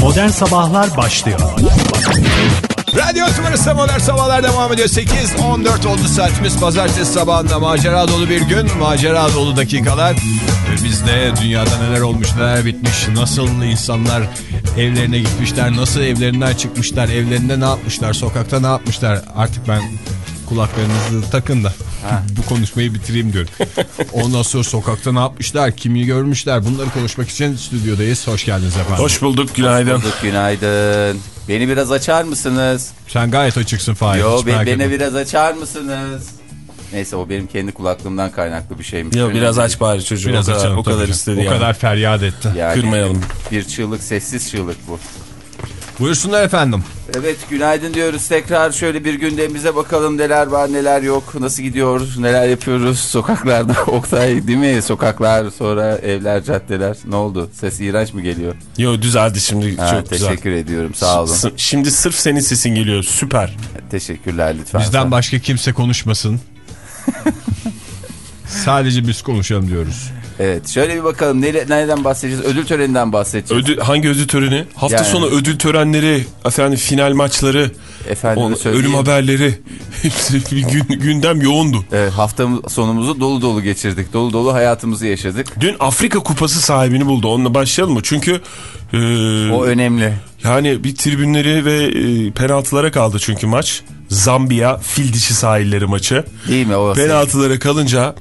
Modern Sabahlar başlıyor. Radyo Tümrüs'te Modern Sabahlar devam ediyor. 8-14 oldu saatimiz. Pazartesi sabahında macera dolu bir gün. Macera dolu dakikalar. Ve biz de dünyada neler olmuş neler bitmiş. Nasıl insanlar evlerine gitmişler. Nasıl evlerinden çıkmışlar. Evlerinde ne yapmışlar. Sokakta ne yapmışlar. Artık ben kulaklarınızı takın da bu konuşmayı bitireyim diyorum. Ondan sonra sokakta ne yapmışlar, kimi görmüşler bunları konuşmak için stüdyodayız. Hoş geldiniz efendim. Hoş bulduk günaydın. Bulduk günaydın. Beni biraz açar mısınız? Sen gayet açıksın Fahir. Yo be, beni etme. biraz açar mısınız? Neyse o benim kendi kulaklığımdan kaynaklı bir şeymiş. Ya biraz aç bari çocuğu. Biraz o kadar, açalım o kadar istedi O yani. kadar feryat etti. Yani Kırmayalım. Bir çığlık sessiz çığlık bu. Buyursunlar efendim. Evet günaydın diyoruz tekrar şöyle bir gündemimize bakalım neler var neler yok nasıl gidiyor neler yapıyoruz sokaklarda Oktay değil mi sokaklar sonra evler caddeler ne oldu ses iğrenç mi geliyor? Yo düzeldi şimdi Ha, çok güzel. teşekkür ediyorum sağ olun S- Şimdi sırf senin sesin geliyor süper. teşekkürler lütfen. Bizden başka kimse konuşmasın. Sadece biz konuşalım diyoruz. Evet şöyle bir bakalım nere, nereden bahsedeceğiz ödül töreninden bahsedeceğiz. Ödül, hangi ödül töreni? Hafta Yani. sonu ödül törenleri, efendim final maçları, Efendim on- ölüm haberleri. Hepsi bir gün, gündem yoğundu. Evet, hafta sonumuzu dolu dolu geçirdik. Dolu dolu hayatımızı yaşadık. Dün Afrika Kupası sahibini buldu. Onunla başlayalım mı? Çünkü e, O önemli. yani bir tribünleri ve e, penaltılara kaldı çünkü maç. Zambiya fil dişi sahilleri maçı. Değil mi? O Penaltılara kalınca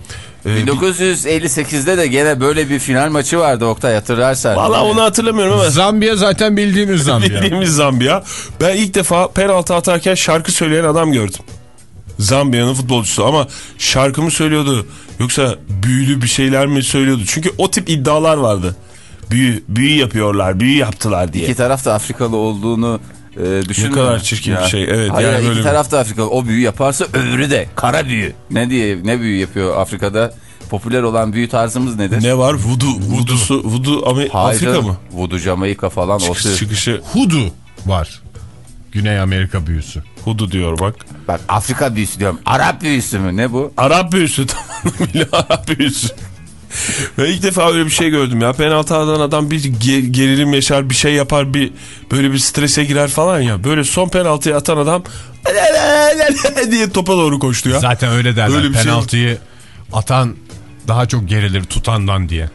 1958'de de gene böyle bir final maçı vardı Oktay hatırlarsan. Valla onu hatırlamıyorum ama Zambiya zaten bildiğimiz Zambiya. bildiğimiz Zambiya. Ben ilk defa penaltı atarken şarkı söyleyen adam gördüm. Zambiya'nın futbolcusu ama şarkı mı söylüyordu yoksa büyülü bir şeyler mi söylüyordu? Çünkü o tip iddialar vardı. Büyü, büyü yapıyorlar, büyü yaptılar diye. İki taraf da Afrikalı olduğunu e, düşünme. Ne kadar çirkin bir şey, evet, Hayır, yani iki böyle bir- taraf da Afrikalı. O büyü yaparsa öbürü de kara büyü. Ne diye ne büyü yapıyor Afrika'da? Popüler olan büyü tarzımız nedir? Ne var? Vudu, vudusu, vudu ama Hayır, Afrika mı? Voodoo, Jamaika falan. o Çıkış, tür. çıkışı Hudu var. Güney Amerika büyüsü. Hudu diyor bak. Bak Afrika büyüsü diyorum. Arap büyüsü mü? Ne bu? Arap büyüsü tamamıyla Arap büyüsü. Ve ilk defa öyle bir şey gördüm ya. Penaltı atan adam bir ge- gerilim yaşar, bir şey yapar, bir böyle bir strese girer falan ya. Böyle son penaltıyı atan adam diye topa doğru koştu ya. Zaten öyle derler. Öyle şey Penaltıyı atan daha çok gerilir tutandan diye.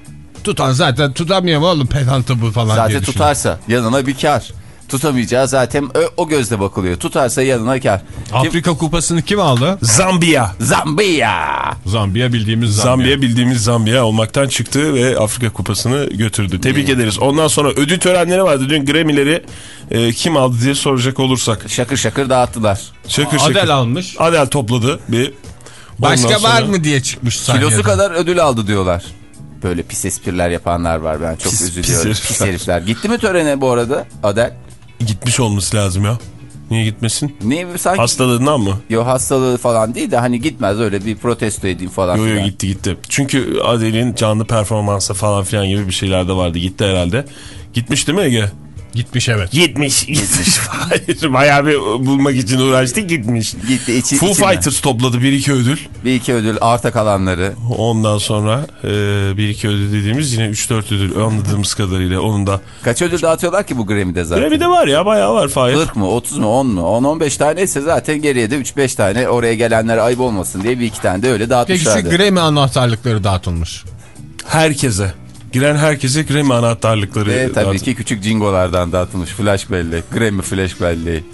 Tutan zaten tutamıyor oğlum penaltı bu falan diye Zaten tutarsa yanına bir kar. Tutamayacağı zaten ö- o gözle bakılıyor. Tutarsa yanına kar. Kim? Afrika kupasını kim aldı? Zambiya. Zambiya. Zambiya bildiğimiz Zambiya. Zambiya bildiğimiz Zambiya olmaktan çıktı ve Afrika Kupası'nı götürdü. Tebrik ederiz. Ondan sonra ödül törenleri vardı. Dün Grammy'leri e, kim aldı diye soracak olursak. Şakır şakır dağıttılar. Şakır şakır. Adel almış. Adel topladı bir. Başka Ondan var sonra- mı diye çıkmış sahneye. Kilosu kadar ödül aldı diyorlar. Böyle pis espriler yapanlar var ben çok Pis- üzülüyorum. pis Pis, herifler. herifler. Gitti mi törene bu arada Adel? Gitmiş olması lazım ya. Niye gitmesin? Ne sanki Hastalığından mı? yo hastalığı falan değil de hani gitmez öyle bir protesto edeyim falan. Yo yo filan. gitti gitti. Çünkü Adele'in canlı performansı falan filan gibi bir şeyler de vardı. Gitti herhalde. Gitmiş değil mi Ege? Gitmiş evet. Gitmiş. Gitmiş. Hayır. Bayağı bir bulmak için uğraştı gitmiş. Gitti içi, Foo içine. Fighters topladı bir iki ödül. Bir iki ödül arta kalanları. Ondan sonra e, bir iki ödül dediğimiz yine 3-4 ödül anladığımız kadarıyla onun da. Kaç ödül dağıtıyorlar ki bu Grammy'de zaten? Grammy'de var ya bayağı var Fahir. 40 mı 30 mu 10 mu 10-15 tane ise zaten geriye de 3-5 tane oraya gelenlere ayıp olmasın diye bir iki tane de öyle Peki şu dağıtmışlardı. Grammy anahtarlıkları dağıtılmış. Herkese. Giren herkese Grammy anahtarlıkları. Ve tabii dağıtıldı. ki küçük jingolardan dağıtılmış flash belleği. Grammy flash belleği.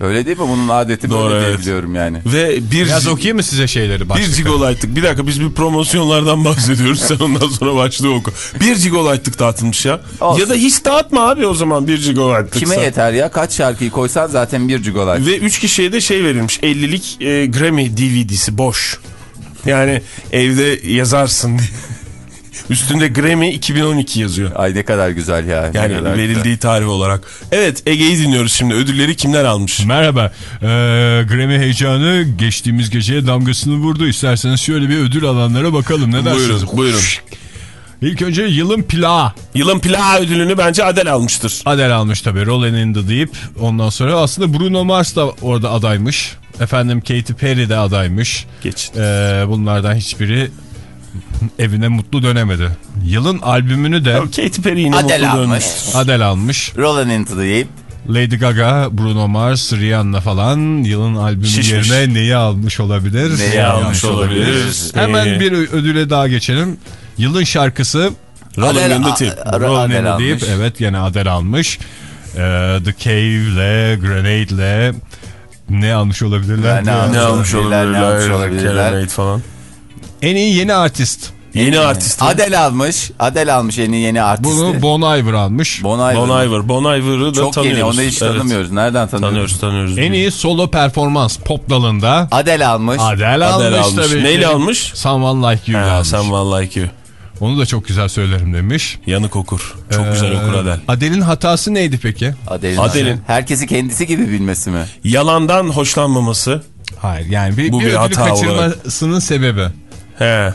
Öyle değil mi? Bunun adeti Doğru, böyle diye evet. biliyorum yani. Ve bir, Biraz okuyayım mı size şeyleri bir başlıkları? gigalight'lık. Bir dakika biz bir promosyonlardan bahsediyoruz. Sen ondan sonra başlığı oku. Bir gigalight'lık dağıtılmış ya. Olsun. Ya da hiç dağıtma abi o zaman bir gigalight'lık. Kime yeter ya? Kaç şarkıyı koysan zaten bir gigabyte. Ve 3 kişiye de şey verilmiş. 50'lik e, Grammy DVD'si boş. Yani evde yazarsın diye. Üstünde Grammy 2012 yazıyor. Ay ne kadar güzel ya. Yani kadar verildiği güzel. tarih olarak. Evet Ege'yi dinliyoruz şimdi. Ödülleri kimler almış? Merhaba. Ee, Grammy heyecanı geçtiğimiz geceye damgasını vurdu. İsterseniz şöyle bir ödül alanlara bakalım. Ne dersiniz? Buyurun, buyurun. İlk önce yılın plağı. Yılın plağı ödülünü bence Adele almıştır. Adele almış tabii. Rolling in the Deep. Ondan sonra aslında Bruno Mars da orada adaymış. Efendim Katy Perry de adaymış. Geç. Ee, bunlardan hiçbiri evine mutlu dönemedi. Yılın albümünü de Katy Perry yine Adele mutlu almış. dönmüş. Adele almış. Rolling into the Deep. Lady Gaga, Bruno Mars, Rihanna falan yılın albümü Şişmiş. yerine neyi almış olabilir? Neyi almış olabilir? Hemen Ee, bir ödüle daha geçelim. Yılın şarkısı Rolling in the Rolling in the Deep. Evet gene Adele almış. Ee, The Cave'le, Grenade'le ne almış olabilirler? Ne almış Ne almış olabilirler, ne almış olabilirler? Serenade falan. En iyi yeni artist. Yeni artist. Adele almış. Adele almış yeni yeni artisti. Bunu Bon Iver almış. Bon Iver. Bon Iver. Bon Iver'ı da Çok tanıyoruz. yeni onu hiç Evet. tanımıyoruz. Nereden tanıyoruz? Tanıyoruz tanıyoruz. En iyi solo performans pop dalında Adele almış. Adele, Adele almış, almış. tabii Neyle ki. almış? Someone Like You Ha, almış. Someone Like You. Onu da çok güzel söylerim demiş. Yanık okur. Çok güzel Ee, okur Adele. Adele'in hatası neydi peki? Adele'in. Adele'in. Herkesi kendisi gibi bilmesi mi? Yalandan hoşlanmaması. Hayır yani bir, Bu bir, bir ödülü hata kaçırmasının sebebi. He.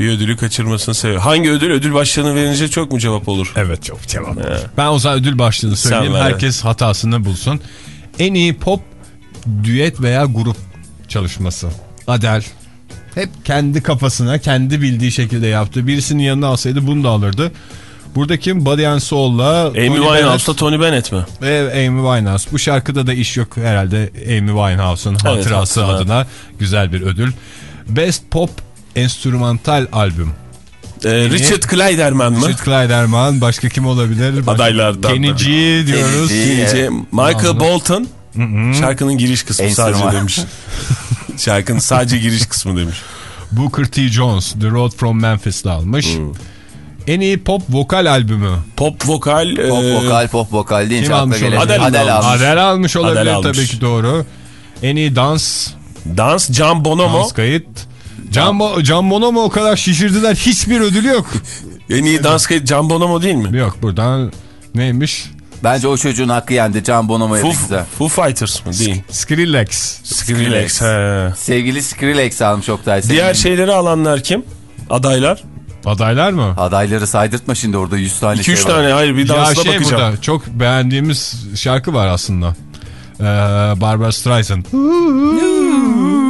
Bir ödülü kaçırmasını seviyor. Hangi ödül? Ödül başlığını verince çok mu cevap olur? Evet çok cevap. Ben o zaman ödül başlığını söyleyeyim. Herkes hatasını bulsun. En iyi pop düet veya grup çalışması. Adele. Hep kendi kafasına, kendi bildiği şekilde yaptı. Birisinin yanına alsaydı bunu da alırdı. Burada kim? Body and Soul'la Amy Winehouse'la Tony Bennett mi? ve Amy Winehouse. Bu şarkıda da iş yok herhalde Amy Winehouse'un hatırası hatırlar. adına güzel bir ödül. Best Pop Enstrümantal Albüm. Ee, Richard Clayderman mı? Richard Clayderman başka kim olabilir? Başka- Adaylardan Kenny. G diyoruz. Kenny G. Michael Anladım. Bolton. Şarkının giriş kısmı Enstrüman. sadece demiş. Şarkının sadece giriş kısmı demiş. Booker T. Jones The Road from Memphis'le almış. En iyi pop vokal albümü. Pop vokal. Pop e, vokal pop vokal deyince Kim akla almış gelen. olabilir? Adele Adele almış. almış. Adele almış olabilir Adele almış. tabii ki doğru. En iyi dans, Dans Can Bonomo. dans kayıt. Can, Bo Can Bonomo o kadar şişirdiler hiçbir ödülü yok. En iyi dans kayıt Can Bonomo değil mi? yok buradan neymiş? Bence o çocuğun hakkı yendi. Can Bonomo'ya güzel. Foo Fighters mı? Değil. Skrillex. Skrillex. he. Sevgili Skrillex almış Oktay. Senin Diğer şeyleri alanlar kim? Adaylar. Adaylar mı? Adayları saydırtma şimdi orada 100 tane 2-3 şey tane hayır bir Ya dansla şey bakacağım. burada çok beğendiğimiz şarkı var aslında. Ee, Barbara Streisand.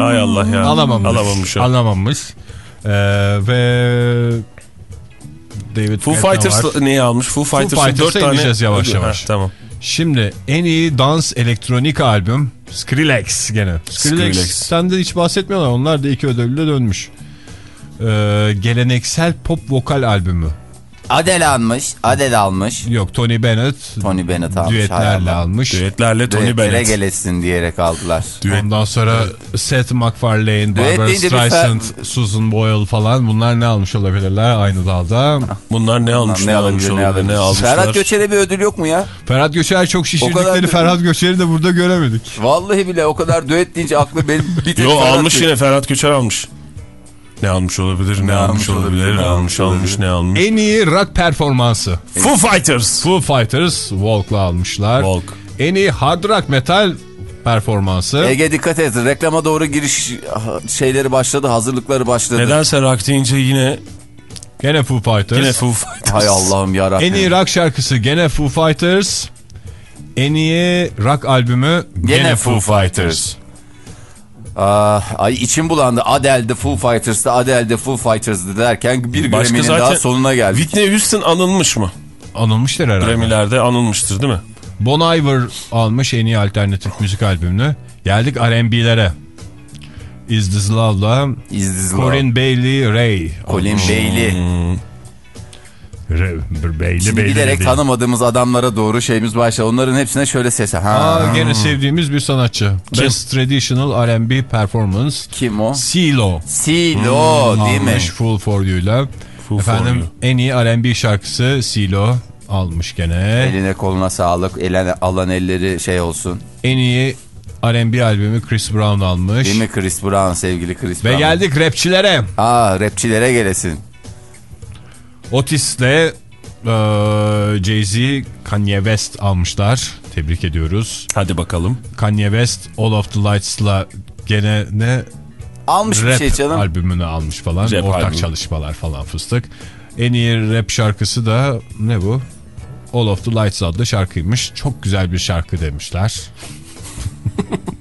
Hay Allah ya. Alamamış. Alamamış. o. Alamamış. Ee, ve David Foo var. Fighters neyi almış? Foo Fighters'a 4 tane. ineceğiz yavaş yavaş. Ha, tamam. Şimdi en iyi dans elektronik albüm Skrillex gene. Skrillex. Skrillex'ten de hiç bahsetmiyorlar. Onlar da iki ödülle dönmüş. Ee, geleneksel pop vokal albümü. Adele almış. Adele almış. Yok Tony Bennett Tony Bennett almış. düetlerle almış. Düetlerle Tony Düetlere Bennett. gelesin diyerek aldılar. Ondan sonra Seth MacFarlane, Barbara bir Streisand, fer- Susan Boyle falan bunlar ne almış olabilirler aynı dalda. Bunlar ne almış? ne ne olabilir, alabilir. Ne almışlar? Ferhat Göçer'e bir ödül yok mu ya? Ferhat Göçer çok şişirdikleri Ferhat Göçer'i de burada göremedik. Vallahi bile o kadar düet deyince aklı benim bir tek Yo almış yine Ferhat Göçer almış. Ne almış olabilir? Ne, almış olabilir? Ne almış almış ne almış? En iyi rock performansı. Foo Fighters. Foo Fighters Walk'la almışlar. Walk. En iyi hard rock metal performansı. Ege dikkat et. Reklama doğru giriş şeyleri başladı. Hazırlıkları başladı. Nedense rock deyince yine Gene Foo Fighters. yine Foo Fighters. Hay Allah'ım yarabbim. En iyi rock şarkısı gene Foo Fighters. En iyi rock albümü gene, Gene Foo Foo Fighters. Ah, ay içim bulandı. Adele'de Foo Fighters'da Adele'de Foo Fighters'da derken bir Grammy'nin daha sonuna geldik. Whitney Houston anılmış mı? Anılmıştır herhalde. Grammy'lerde anılmıştır değil mi? Bon Iver almış en iyi alternatif müzik albümünü. Geldik R&B'lere. Is This Love'la İzdiz Corin Bailey Ray. Colin Bailey. Re- Bailey Şimdi Bailey giderek değil. tanımadığımız adamlara doğru şeyimiz başladı. Onların hepsine şöyle sesi. Ha. Aa, gene sevdiğimiz bir sanatçı. Best Traditional R&B Performance. Kim o? CeeLo. Silo değil mi? Full For You'la. Efendim For You. en iyi R&B şarkısı CeeLo almış gene. Eline koluna sağlık. Eline, alan elleri şey olsun. En iyi R&B albümü Chris Brown almış. Değil mi Chris Brown sevgili Chris Ve Brown? geldik rapçilere. Aa rapçilere gelesin. Otis'le e, Jay-Z, Kanye West almışlar. Tebrik ediyoruz. Hadi bakalım. Kanye West All of the Lights'la gene ne Almış bir rap şey canım. albümünü almış falan. Rap Ortak albümü. çalışmalar falan fıstık. En iyi rap şarkısı da ne bu? All of the Lights adlı şarkıymış. Çok güzel bir şarkı demişler.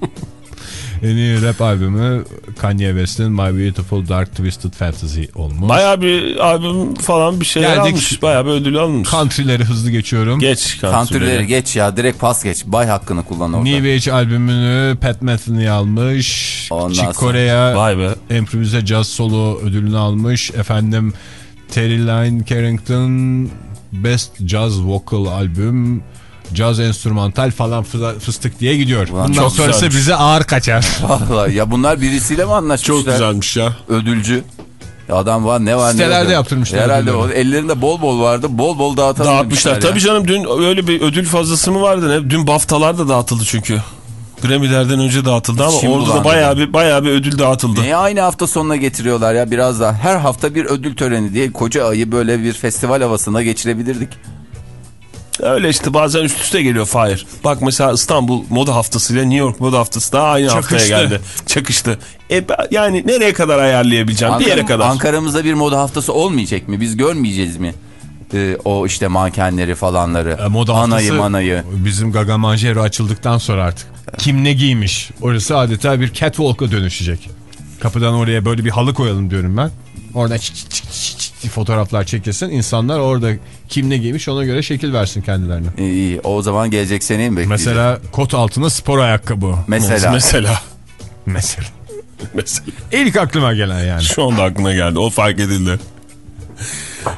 en iyi rap albümü Kanye West'in My Beautiful Dark Twisted Fantasy olmuş. Bayağı bir albüm falan bir şeyler Geldik. almış. Bayağı bir ödül almış. Country'leri hızlı geçiyorum. Geç Kantürleri kantürleri. geç ya direkt pas geç. Bay hakkını kullan orada. New Age albümünü Pat Metheny almış. Ondan Chick Corea Vay be. Improvize Jazz Solo ödülünü almış. Efendim Terry Lyne Carrington Best Jazz Vocal Albüm Jazz Enstrümantal falan fı- fıstık diye gidiyor. Ulan Bundan çok sonrası güzelmiş. bize ağır kaçar. Vallahi ya bunlar birisiyle mi anlaşmışlar? Çok güzelmiş ya. Ödülcü. Ya Adam var ne var ne Sitelerde yok. yaptırmışlar Herhalde o, ellerinde bol bol vardı. Bol bol dağıtalım Dağıtmışlar. ya. Tabii canım dün öyle bir ödül fazlası mı vardı ne? Dün BAFTA'lar da dağıtıldı çünkü. Grammy'lerden önce dağıtıldı ama İçim orada da bayağı bir bayağı bir ödül dağıtıldı. Niye aynı hafta sonuna getiriyorlar ya biraz daha. Her hafta bir ödül töreni diye koca ayı böyle bir festival havasına geçirebilirdik. Öyle işte bazen üst üste geliyor Fahir. Bak mesela İstanbul Moda Haftası ile New York Moda Haftası da aynı haftaya Çakıştı. geldi. Çakıştı. E, yani nereye kadar ayarlayabileceğim? bir yere kadar. Ankara'mızda bir moda haftası olmayacak mı? Biz görmeyeceğiz mi? Ee, o işte mankenleri falanları. E, Moda anayı manayı. bizim Gaga Manjero açıldıktan sonra artık. Kim ne giymiş? Orası adeta bir catwalk'a dönüşecek. Kapıdan oraya böyle bir halı koyalım diyorum ben. Orada çık çık çık çık fotoğraflar çekilsin. İnsanlar orada kim ne giymiş ona göre şekil versin kendilerine. İyi, iyi. O zaman gelecek seneyi mi bekleyeceğiz? Mesela kot altına spor ayakkabı. Mesela. Mesela. Mesela. Mesela. İlk aklıma gelen yani. Şu anda aklına geldi. O fark edildi.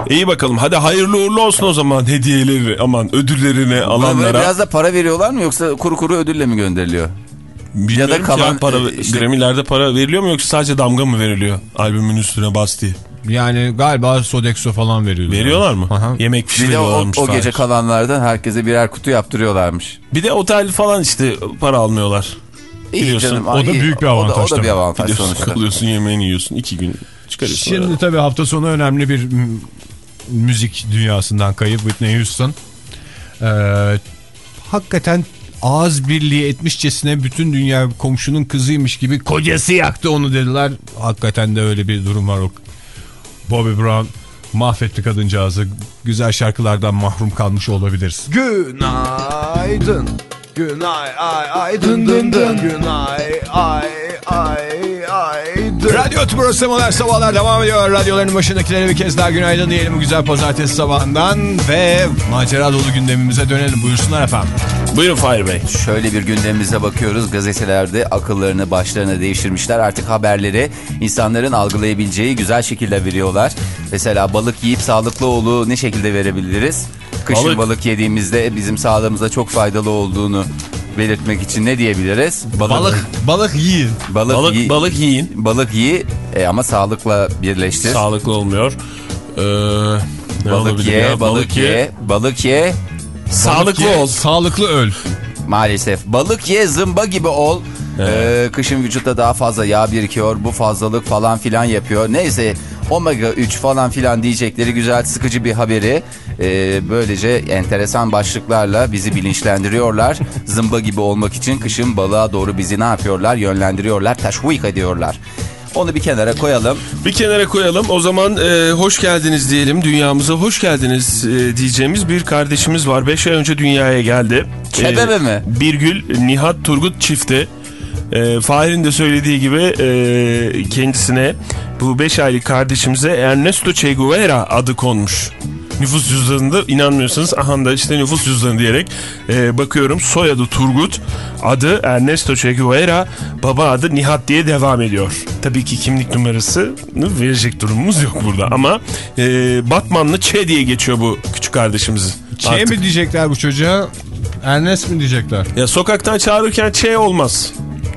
İyi bakalım. Hadi hayırlı uğurlu olsun o zaman hediyeleri aman ödüllerini Buna alanlara. biraz da para veriyorlar mı yoksa kuru kuru ödülle mi gönderiliyor? Bilmiyorum ya da kalan- para, e, işte- Grammy'lerde para veriliyor mu yoksa sadece damga mı veriliyor albümün üstüne bas diye? Yani galiba Sodexo falan veriyorlar. Veriyorlar mı? Aha. Yemek fişi Bir de o, o gece kalanlardan herkese birer kutu yaptırıyorlarmış. Bir de otel falan işte para almıyorlar. İyi Biliyorsun, canım. o da iyi. büyük bir O da- avantaj O da, bir avantaj Gidiyorsun sonuçta. kalıyorsun yemeğini yiyorsun. iki gün çıkarıyorsun. Şimdi arada. tabii hafta sonu önemli bir müzik dünyasından kayıp Whitney Houston. Ee, hakikaten ağız birliği etmişçesine bütün dünya komşunun kızıymış gibi kocası yaktı onu dediler. Hakikaten de öyle bir durum var. O Bobby Brown mahvetti kadıncağızı. Güzel şarkılardan mahrum kalmış olabiliriz. Günaydın. Günay ay ay dın dın dın. Günay ay ay ay. Radyo Tümrüt'te modern sabahlar devam ediyor. Radyoların başındakilere bir kez daha günaydın diyelim bu güzel pazartesi sabahından. Ve macera dolu gündemimize dönelim. Buyursunlar efendim. Buyurun Fahir Bey. Şöyle bir gündemimize bakıyoruz. Gazetelerde akıllarını başlarına değiştirmişler. Artık haberleri insanların algılayabileceği güzel şekilde veriyorlar. Mesela balık yiyip sağlıklı olduğu ne şekilde verebiliriz? Kışın Balık. balık, yediğimizde bizim sağlığımıza çok faydalı olduğunu belirtmek için ne diyebiliriz? Balık, balık yiyin. Balık, Balık, yi- balık yiyin. balık yi e, ama sağlıkla birleştir. Sağlıklı olmuyor. Ee, balık ye, ya? balık ye, balık ye. Sağlıklı Balık ye, ol. Sağlıklı öl. Maalesef. Balık ye zımba gibi ol. Ee, kışın vücutta daha fazla yağ birikiyor. Bu fazlalık falan filan yapıyor. Neyse omega 3 falan filan diyecekleri güzel sıkıcı bir haberi. Ee, böylece enteresan başlıklarla bizi bilinçlendiriyorlar. Zımba gibi olmak için kışın balığa doğru bizi ne yapıyorlar? Yönlendiriyorlar. Teşvik ediyorlar. Onu bir kenara koyalım. Bir kenara koyalım. O zaman e, hoş geldiniz diyelim. Dünyamıza hoş geldiniz e, diyeceğimiz bir kardeşimiz var. 5 ay önce dünyaya geldi. Çebebe mi? Birgül Nihat Turgut çifti. E, Fahir'in de söylediği gibi e, kendisine bu 5 aylık kardeşimize Ernesto Che Guevara adı konmuş. Nüfus cüzdanında inanmıyorsanız aha da işte nüfus cüzdanı diyerek e, bakıyorum soyadı Turgut adı Ernesto Che Guevara baba adı Nihat diye devam ediyor. Tabii ki kimlik numarasını verecek durumumuz yok burada ama e, Batmanlı Che diye geçiyor bu küçük kardeşimizin. Şey Artık. mi diyecekler bu çocuğa? Ernest mi diyecekler? Ya sokaktan çağırırken Che olmaz.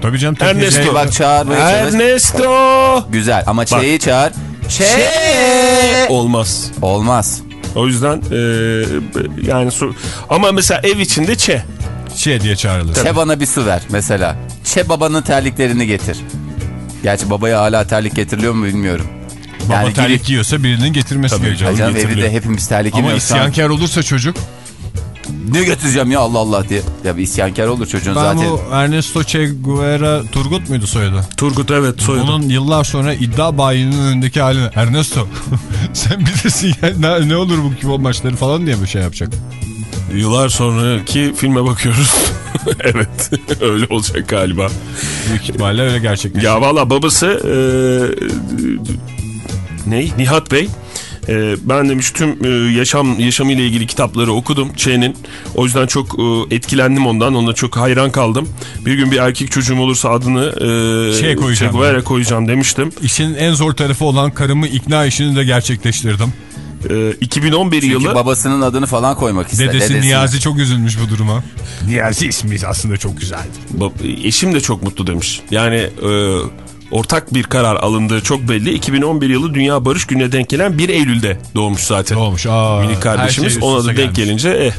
Tabii canım. Ernesto. şey- Bak çağırmaya çalış. Ernesto Güzel ama çeyi çağır. Şey olmaz. olmaz. O yüzden e, yani so- ama mesela ev içinde Che. Şey diye çağrılır. Çe bana bir su ver mesela. Çe babanın terliklerini getir. Gerçi babaya hala terlik getiriliyor mu bilmiyorum. Baba Yani terlik giyiyorsa birinin getirmesi gerekiyor. Ay canım evde hepimiz terlik Ama isyankar olursa çocuk. Ne götüreceğim ya Allah Allah diye. Ya bir isyankar olur çocuğun Ben zaten. bu Ernesto Che Guevara Turgut muydu soyadı? Turgut evet soyadı. Onun yıllar sonra iddia bayinin önündeki halini Ernesto sen bilirsin ya ne, ne olur bu futbol maçları falan diye bir şey yapacak. yıllar sonraki filme bakıyoruz. evet öyle olacak galiba. Büyük ihtimalle öyle gerçekleşiyor. Ya valla babası e, ne Nihat Bey e, ben demiş tüm e, yaşam yaşamıyla ilgili kitapları okudum Ç'nin. O yüzden çok e, etkilendim ondan. Ona çok hayran kaldım. Bir gün bir erkek çocuğum olursa adını e, Şey koyacağım. Che Guevara koyacağım demiştim. İşin en zor tarafı olan karımı ikna işini de gerçekleştirdim. E, 2011 Çünkü yılı babasının adını falan koymak ister. Dedesi dedesini. Niyazi çok üzülmüş bu duruma. Niyazi ismi aslında çok güzeldi. Eşim de çok mutlu demiş. Yani e, ortak bir karar alındığı çok belli. 2011 yılı Dünya Barış Günü'ne denk gelen 1 Eylül'de doğmuş zaten. Doğmuş. Aa, Minik kardeşimiz her şey ona da denk gelmiş. gelince eh.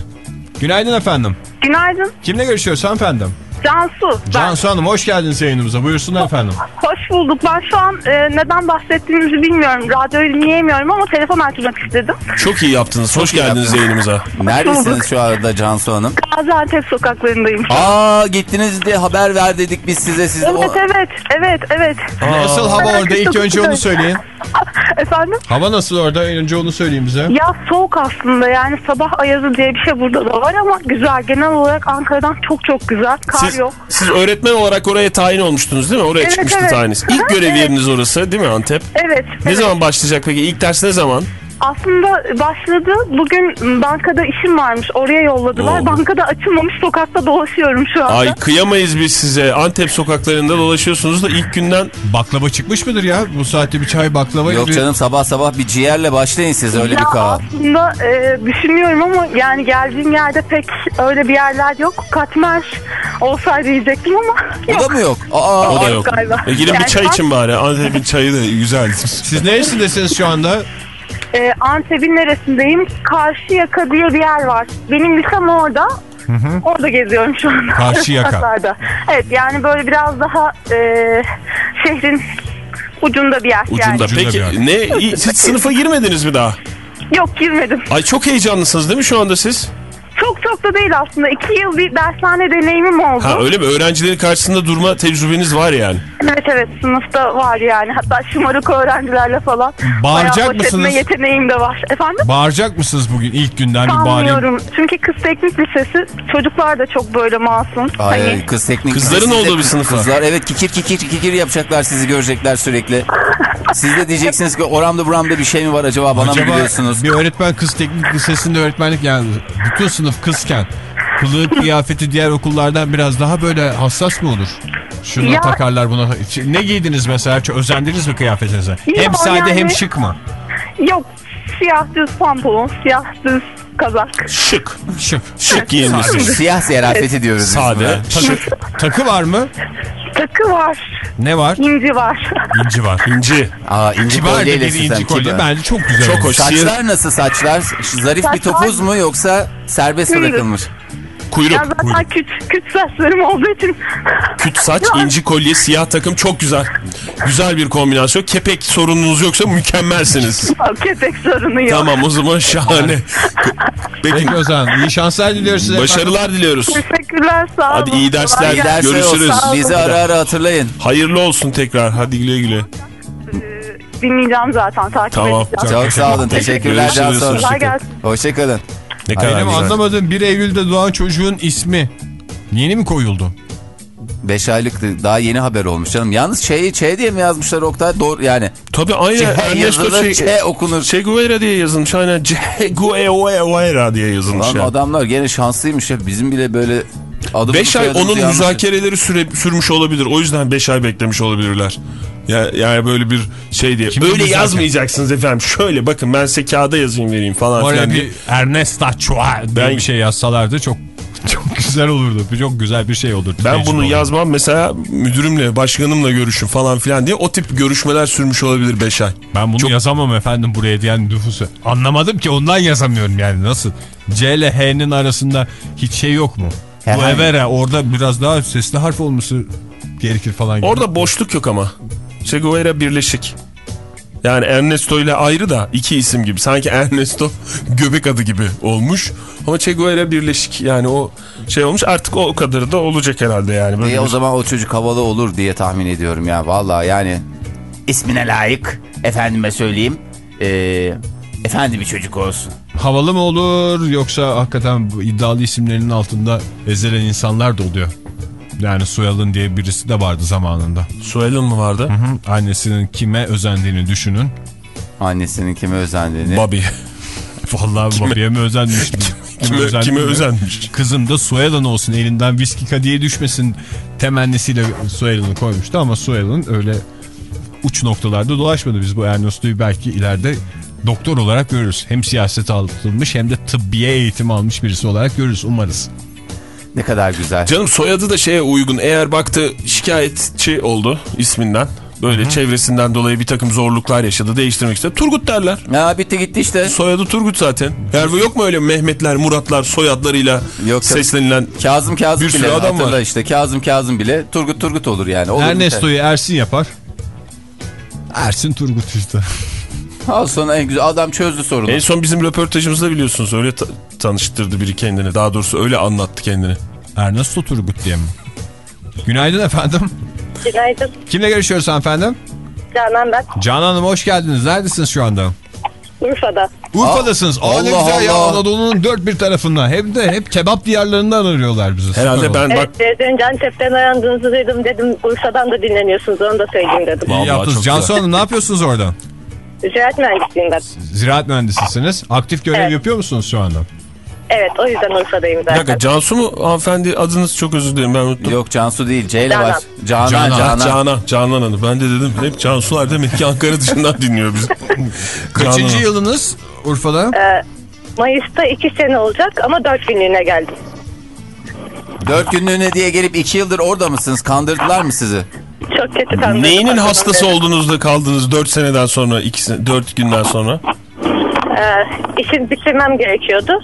Günaydın efendim. Günaydın. Kimle görüşüyoruz efendim? Cansu. Ben. Cansu Hanım hoş geldiniz yayınımıza. Buyursunlar efendim. Hoş bulduk. Ben şu an e, neden bahsettiğinizi bilmiyorum. Radyoyu dinleyemiyorum ama telefon açmak istedim. Çok iyi yaptınız. Hoş iyi geldiniz yaptınız. yayınımıza. Neredesiniz şu anda Cansu Hanım? Gaziantep sokaklarındayım. Aa gittiniz diye haber ver dedik biz size. Siz de Evet o... evet evet evet. Nasıl hava orada? İlk önce onu söyleyin. Efendim? Hava nasıl orada? Önce onu söyleyin bize. Ya soğuk aslında yani sabah ayazı diye bir şey burada da var ama güzel. Genel olarak Ankara'dan çok çok güzel. Kar Siz, yok. siz öğretmen olarak oraya tayin olmuştunuz değil mi? Oraya Evet, çıkmıştı evet. tayiniz. İlk görev evet. yeriniz orası değil mi Antep? Evet. Ne evet. zaman başlayacak peki? İlk ders ne zaman? Aslında başladı. Bugün bankada işim varmış. Oraya yolladılar. Oo. Bankada açılmamış. Sokakta dolaşıyorum şu anda. Ay kıyamayız biz size. Antep sokaklarında dolaşıyorsunuz da ilk günden Baklava çıkmış mıdır ya? Bu saatte bir çay baklava. Yok bir- canım sabah sabah bir ciğerle başlayın siz öyle ya bir kahvaltı. aslında e, düşünüyorum ama yani geldiğim yerde pek öyle bir yerler yok. Katmer olsaydı diyecektim ama O yok. da mı yok? Aa, o da Yok yok. galiba. E gidin bir Yani çay ben- için bari. Antep'in çayı da güzeldir. Siz neresindesiniz şu anda? E, Antep'in neresindeyim? Karşıyaka diye bir yer var. Benim lisem orada. Orada geziyorum şu anda. Karşıyaka. Evet yani böyle biraz daha e, şehrin ucunda bir yer. Ucunda. Yani. Ucunda Peki yer. ne? Siz sınıfa girmediniz mi daha? Yok girmedim. Ay çok heyecanlısınız değil mi şu anda siz? Çok çok da değil aslında. İki yıl bir dershane deneyimim oldu. Ha öyle mi? Öğrencilerin karşısında durma tecrübeniz var yani. Evet evet sınıfta var yani. Hatta şımarık öğrencilerle falan. Bağıracak Bayağı mısınız? yeteneğim de var. Efendim? Bağıracak mısınız bugün ilk günden bir bağırayım? Sanmıyorum. Çünkü kız teknik lisesi çocuklar da çok böyle masum. Ay, hani kız teknik Kızların de olduğu bir sınıf. Kızlar evet kikir kikir kikir yapacaklar sizi görecekler sürekli. Siz de diyeceksiniz ki oramda buramda bir şey mi var acaba bana mı Acaba biliyorsunuz? bir öğretmen kız teknik lisesinde öğretmenlik yani bütün sınıf kızken kılığı kıyafeti diğer okullardan biraz daha böyle hassas mı olur? Şunu Ya- takarlar buna. Ne giydiniz mesela? Çok özendiniz mi kıyafetinize? Hem Yok, sade hem yani- şık mı? Yok siyah düz pantolon, siyah düz kazak. Şık. Şık. Şık giyinmişsiniz. Siyah ziyafeti diyoruz biz Sade. Şık. Takı var mı? Takı var, Ne var? inci var. İnci var. İnci. Aa inci Kibar da kolyeyle bir inci kolye. kibar. Bence çok güzel. Çok olmuş. hoş. Saçlar nasıl saçlar? Şu Zarif bir Saçlar- topuz mu yoksa serbest Kuyruk. bırakılmış? Kuyruk. Ya zaten küt, küt saçlarım olduğu için. Küt saç, inci kolye, siyah takım çok güzel. Güzel bir kombinasyon. Kepek sorununuz yoksa mükemmelsiniz. Köpek sorunu yok. tamam o zaman şahane. Peki Peki o zaman iyi şanslar diliyoruz size. başarılar diliyoruz. Teşekkürler sağ olun. Hadi iyi dersler. İyi dersler Görüşürüz. Bizi ara ara hatırlayın. Hayırlı olsun tekrar. Hadi güle güle. Dinleyeceğim zaten takip Tamam. edeceğim. Çok sağ olun. Teşekkürler Görüşürüz. Cansu. Hoşça Kolay gelsin. Hoşçakalın. Ne kadar Benim güzel. anlamadığım 1 Eylül'de doğan çocuğun ismi yeni mi koyuldu? 5 aylık daha yeni haber olmuş canım. Yalnız şey, şey diye mi yazmışlar Oktay? Doğru yani. Tabii aynı Ç Ernesto yazılır, Che, Ç okunur. Che Guevara diye yazılmış. Aynen Che Guevara diye yazılmış. Lan yani. adamlar gene şanslıymış ya. Bizim bile böyle adımızı 5 ay onun müzakereleri süre, sürmüş olabilir. O yüzden 5 ay beklemiş olabilirler. Ya, yani böyle bir şey diye. Kim bu Öyle yazmayacaksınız efendim. Şöyle bakın ben size kağıda yazayım vereyim falan Oraya filan diye. bir Ernesta Chua diye Ben- bir şey yazsalardı çok çok güzel olurdu. Çok güzel bir şey olurdu. Ben bunu olurdu. yazmam mesela müdürümle, başkanımla görüşün falan filan diye o tip görüşmeler sürmüş olabilir 5 ay. Ben bunu yazamam efendim buraya diyen nüfusu. Anlamadım ki ondan yazamıyorum yani nasıl? C ile H'nin arasında hiç şey yok mu? Bu Herhangi- evere orada biraz daha sesli harf olması gerekir falan gibi. Orada boşluk yok ama. Che Guevara birleşik. Yani Ernesto ile ayrı da iki isim gibi. Sanki Ernesto göbek adı gibi olmuş. Ama Che Guevara birleşik. Yani o şey olmuş artık o kadarı da olacak herhalde yani. Böyle E, o zaman o çocuk havalı olur diye tahmin ediyorum ya. Vallahi yani ismine layık efendime söyleyeyim. Ee, efendi bir çocuk olsun. Havalı mı olur yoksa hakikaten bu iddialı isimlerinin altında ezilen insanlar da oluyor. Yani Soyal'ın diye birisi de vardı zamanında. Suelin mı vardı? Hı, Annesinin kime özendiğini düşünün. Annesinin kime özendiğini. Bobby. Vallahi babaya mı özenmiş? Kime, özendiğini- kime özenmiş? Kızım da Soyal'ın olsun elinden viski kadiye düşmesin temennisiyle Soyal'ını koymuştu ama Soyal'ın öyle uç noktalarda dolaşmadı. Biz bu Ernesto'yu belki ileride doktor olarak görürüz. Hem siyaset atılmış hem de tıbbiye eğitimi almış birisi olarak görürüz umarız. Ne kadar güzel. Canım soyadı da şeye uygun. Eğer baktı şikayetçi oldu isminden. Böyle çevresinden dolayı bir takım zorluklar yaşadı. Değiştirmek istedi. Turgut derler. Ya bitti gitti işte. Soyadı Turgut zaten. Yani yok mu öyle Mehmetler, Muratlar soyadlarıyla Yok, seslenilen Kazım Kazım Bir sürü bile adam var. işte. Kazım Kazım bile Turgut Turgut olur yani. Olur Ernesto'yu Ersin yapar. Ersin Turgut işte. Al sonra en güzel adam çözdü sorunu. En son bizim röportajımızda biliyorsunuz öyle ta- tanıştırdı biri kendini. Daha doğrusu öyle anlattı kendini. Ernesto Turgut diye mi? Günaydın efendim. Günaydın. Kimle görüşüyoruz efendim? Canan ben. Canan Hanım hoş geldiniz. Neredesiniz şu anda? Urfa'da. Urfa'dasınız. Aa, ne Allah güzel ya Allah. Anadolu'nun dört bir tarafında. Hem de hep kebap diyarlarından arıyorlar bizi. Herhalde ben bak Evet, önce Antep'ten arandığınızı duydum dedim. Urfa'dan da dinleniyorsunuz onu da söyleyeyim dedim. İyi Vallahi yaptınız. çok Cansu. Hanım ne yapıyorsunuz orada? Ziraat mühendisiyim ben. Ziraat mühendisisiniz. Aktif görev Evet. yapıyor musunuz şu anda? Evet o yüzden Urfa'dayım bir zaten. dakika Cansu mu hanımefendi adınız çok özür dilerim ben unuttum. Yok Cansu değil. C ile Canan. var. Canan Canan. Canan. Canan, Canan Hanım. Ben de dedim hep Cansular demek ki Ankara dışından dinliyor bizi. Kaçıncı Canan yılınız Urfa'da? Mayıs'ta iki sene olacak ama dört günlüğüne geldim. Dört günlüğüne diye gelip iki yıldır orada mısınız? Kandırdılar mı sizi? Çok kötü kandırdım. Neyinin hastası oldunuzda kaldınız 4 seneden sonra, 2 4 günden sonra? Ee, işin bitirmem gerekiyordu.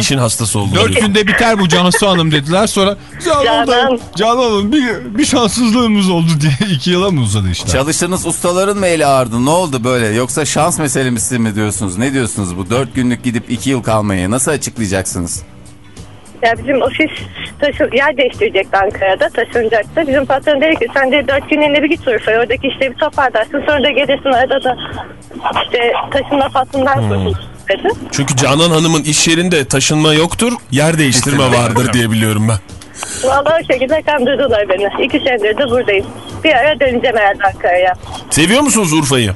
İşin hastası oldunuz. Dört günde biter bu Cansu Hanım dediler. Sonra Canan Canan. Hanım, Canan Hanım bir, bir şanssızlığımız oldu diye iki yıla mı uzadı işte? Çalıştığınız ustaların mı eli ağrıdı? Ne oldu böyle? Yoksa şans meselesi mi diyorsunuz? Ne diyorsunuz bu? Dört günlük gidip iki yıl kalmayı nasıl açıklayacaksınız? Ya bizim ofis taşı, yer değiştirecekti Ankara'da taşınacaktı. Bizim patron dedi ki sen de dört günlüğüne bir git Urfa'ya oradaki işleri bir toparlarsın. Sonra da gelirsin arada da işte taşınma faslından kurtulursun dedi. Çünkü Canan Hanım'ın iş yerinde taşınma yoktur, yer değiştirme vardır diye biliyorum ben. Vallahi o şekilde kandırdılar beni. İki senedir de buradayım. Bir ara döneceğim herhalde Ankara'ya. Seviyor musunuz Urfa'yı?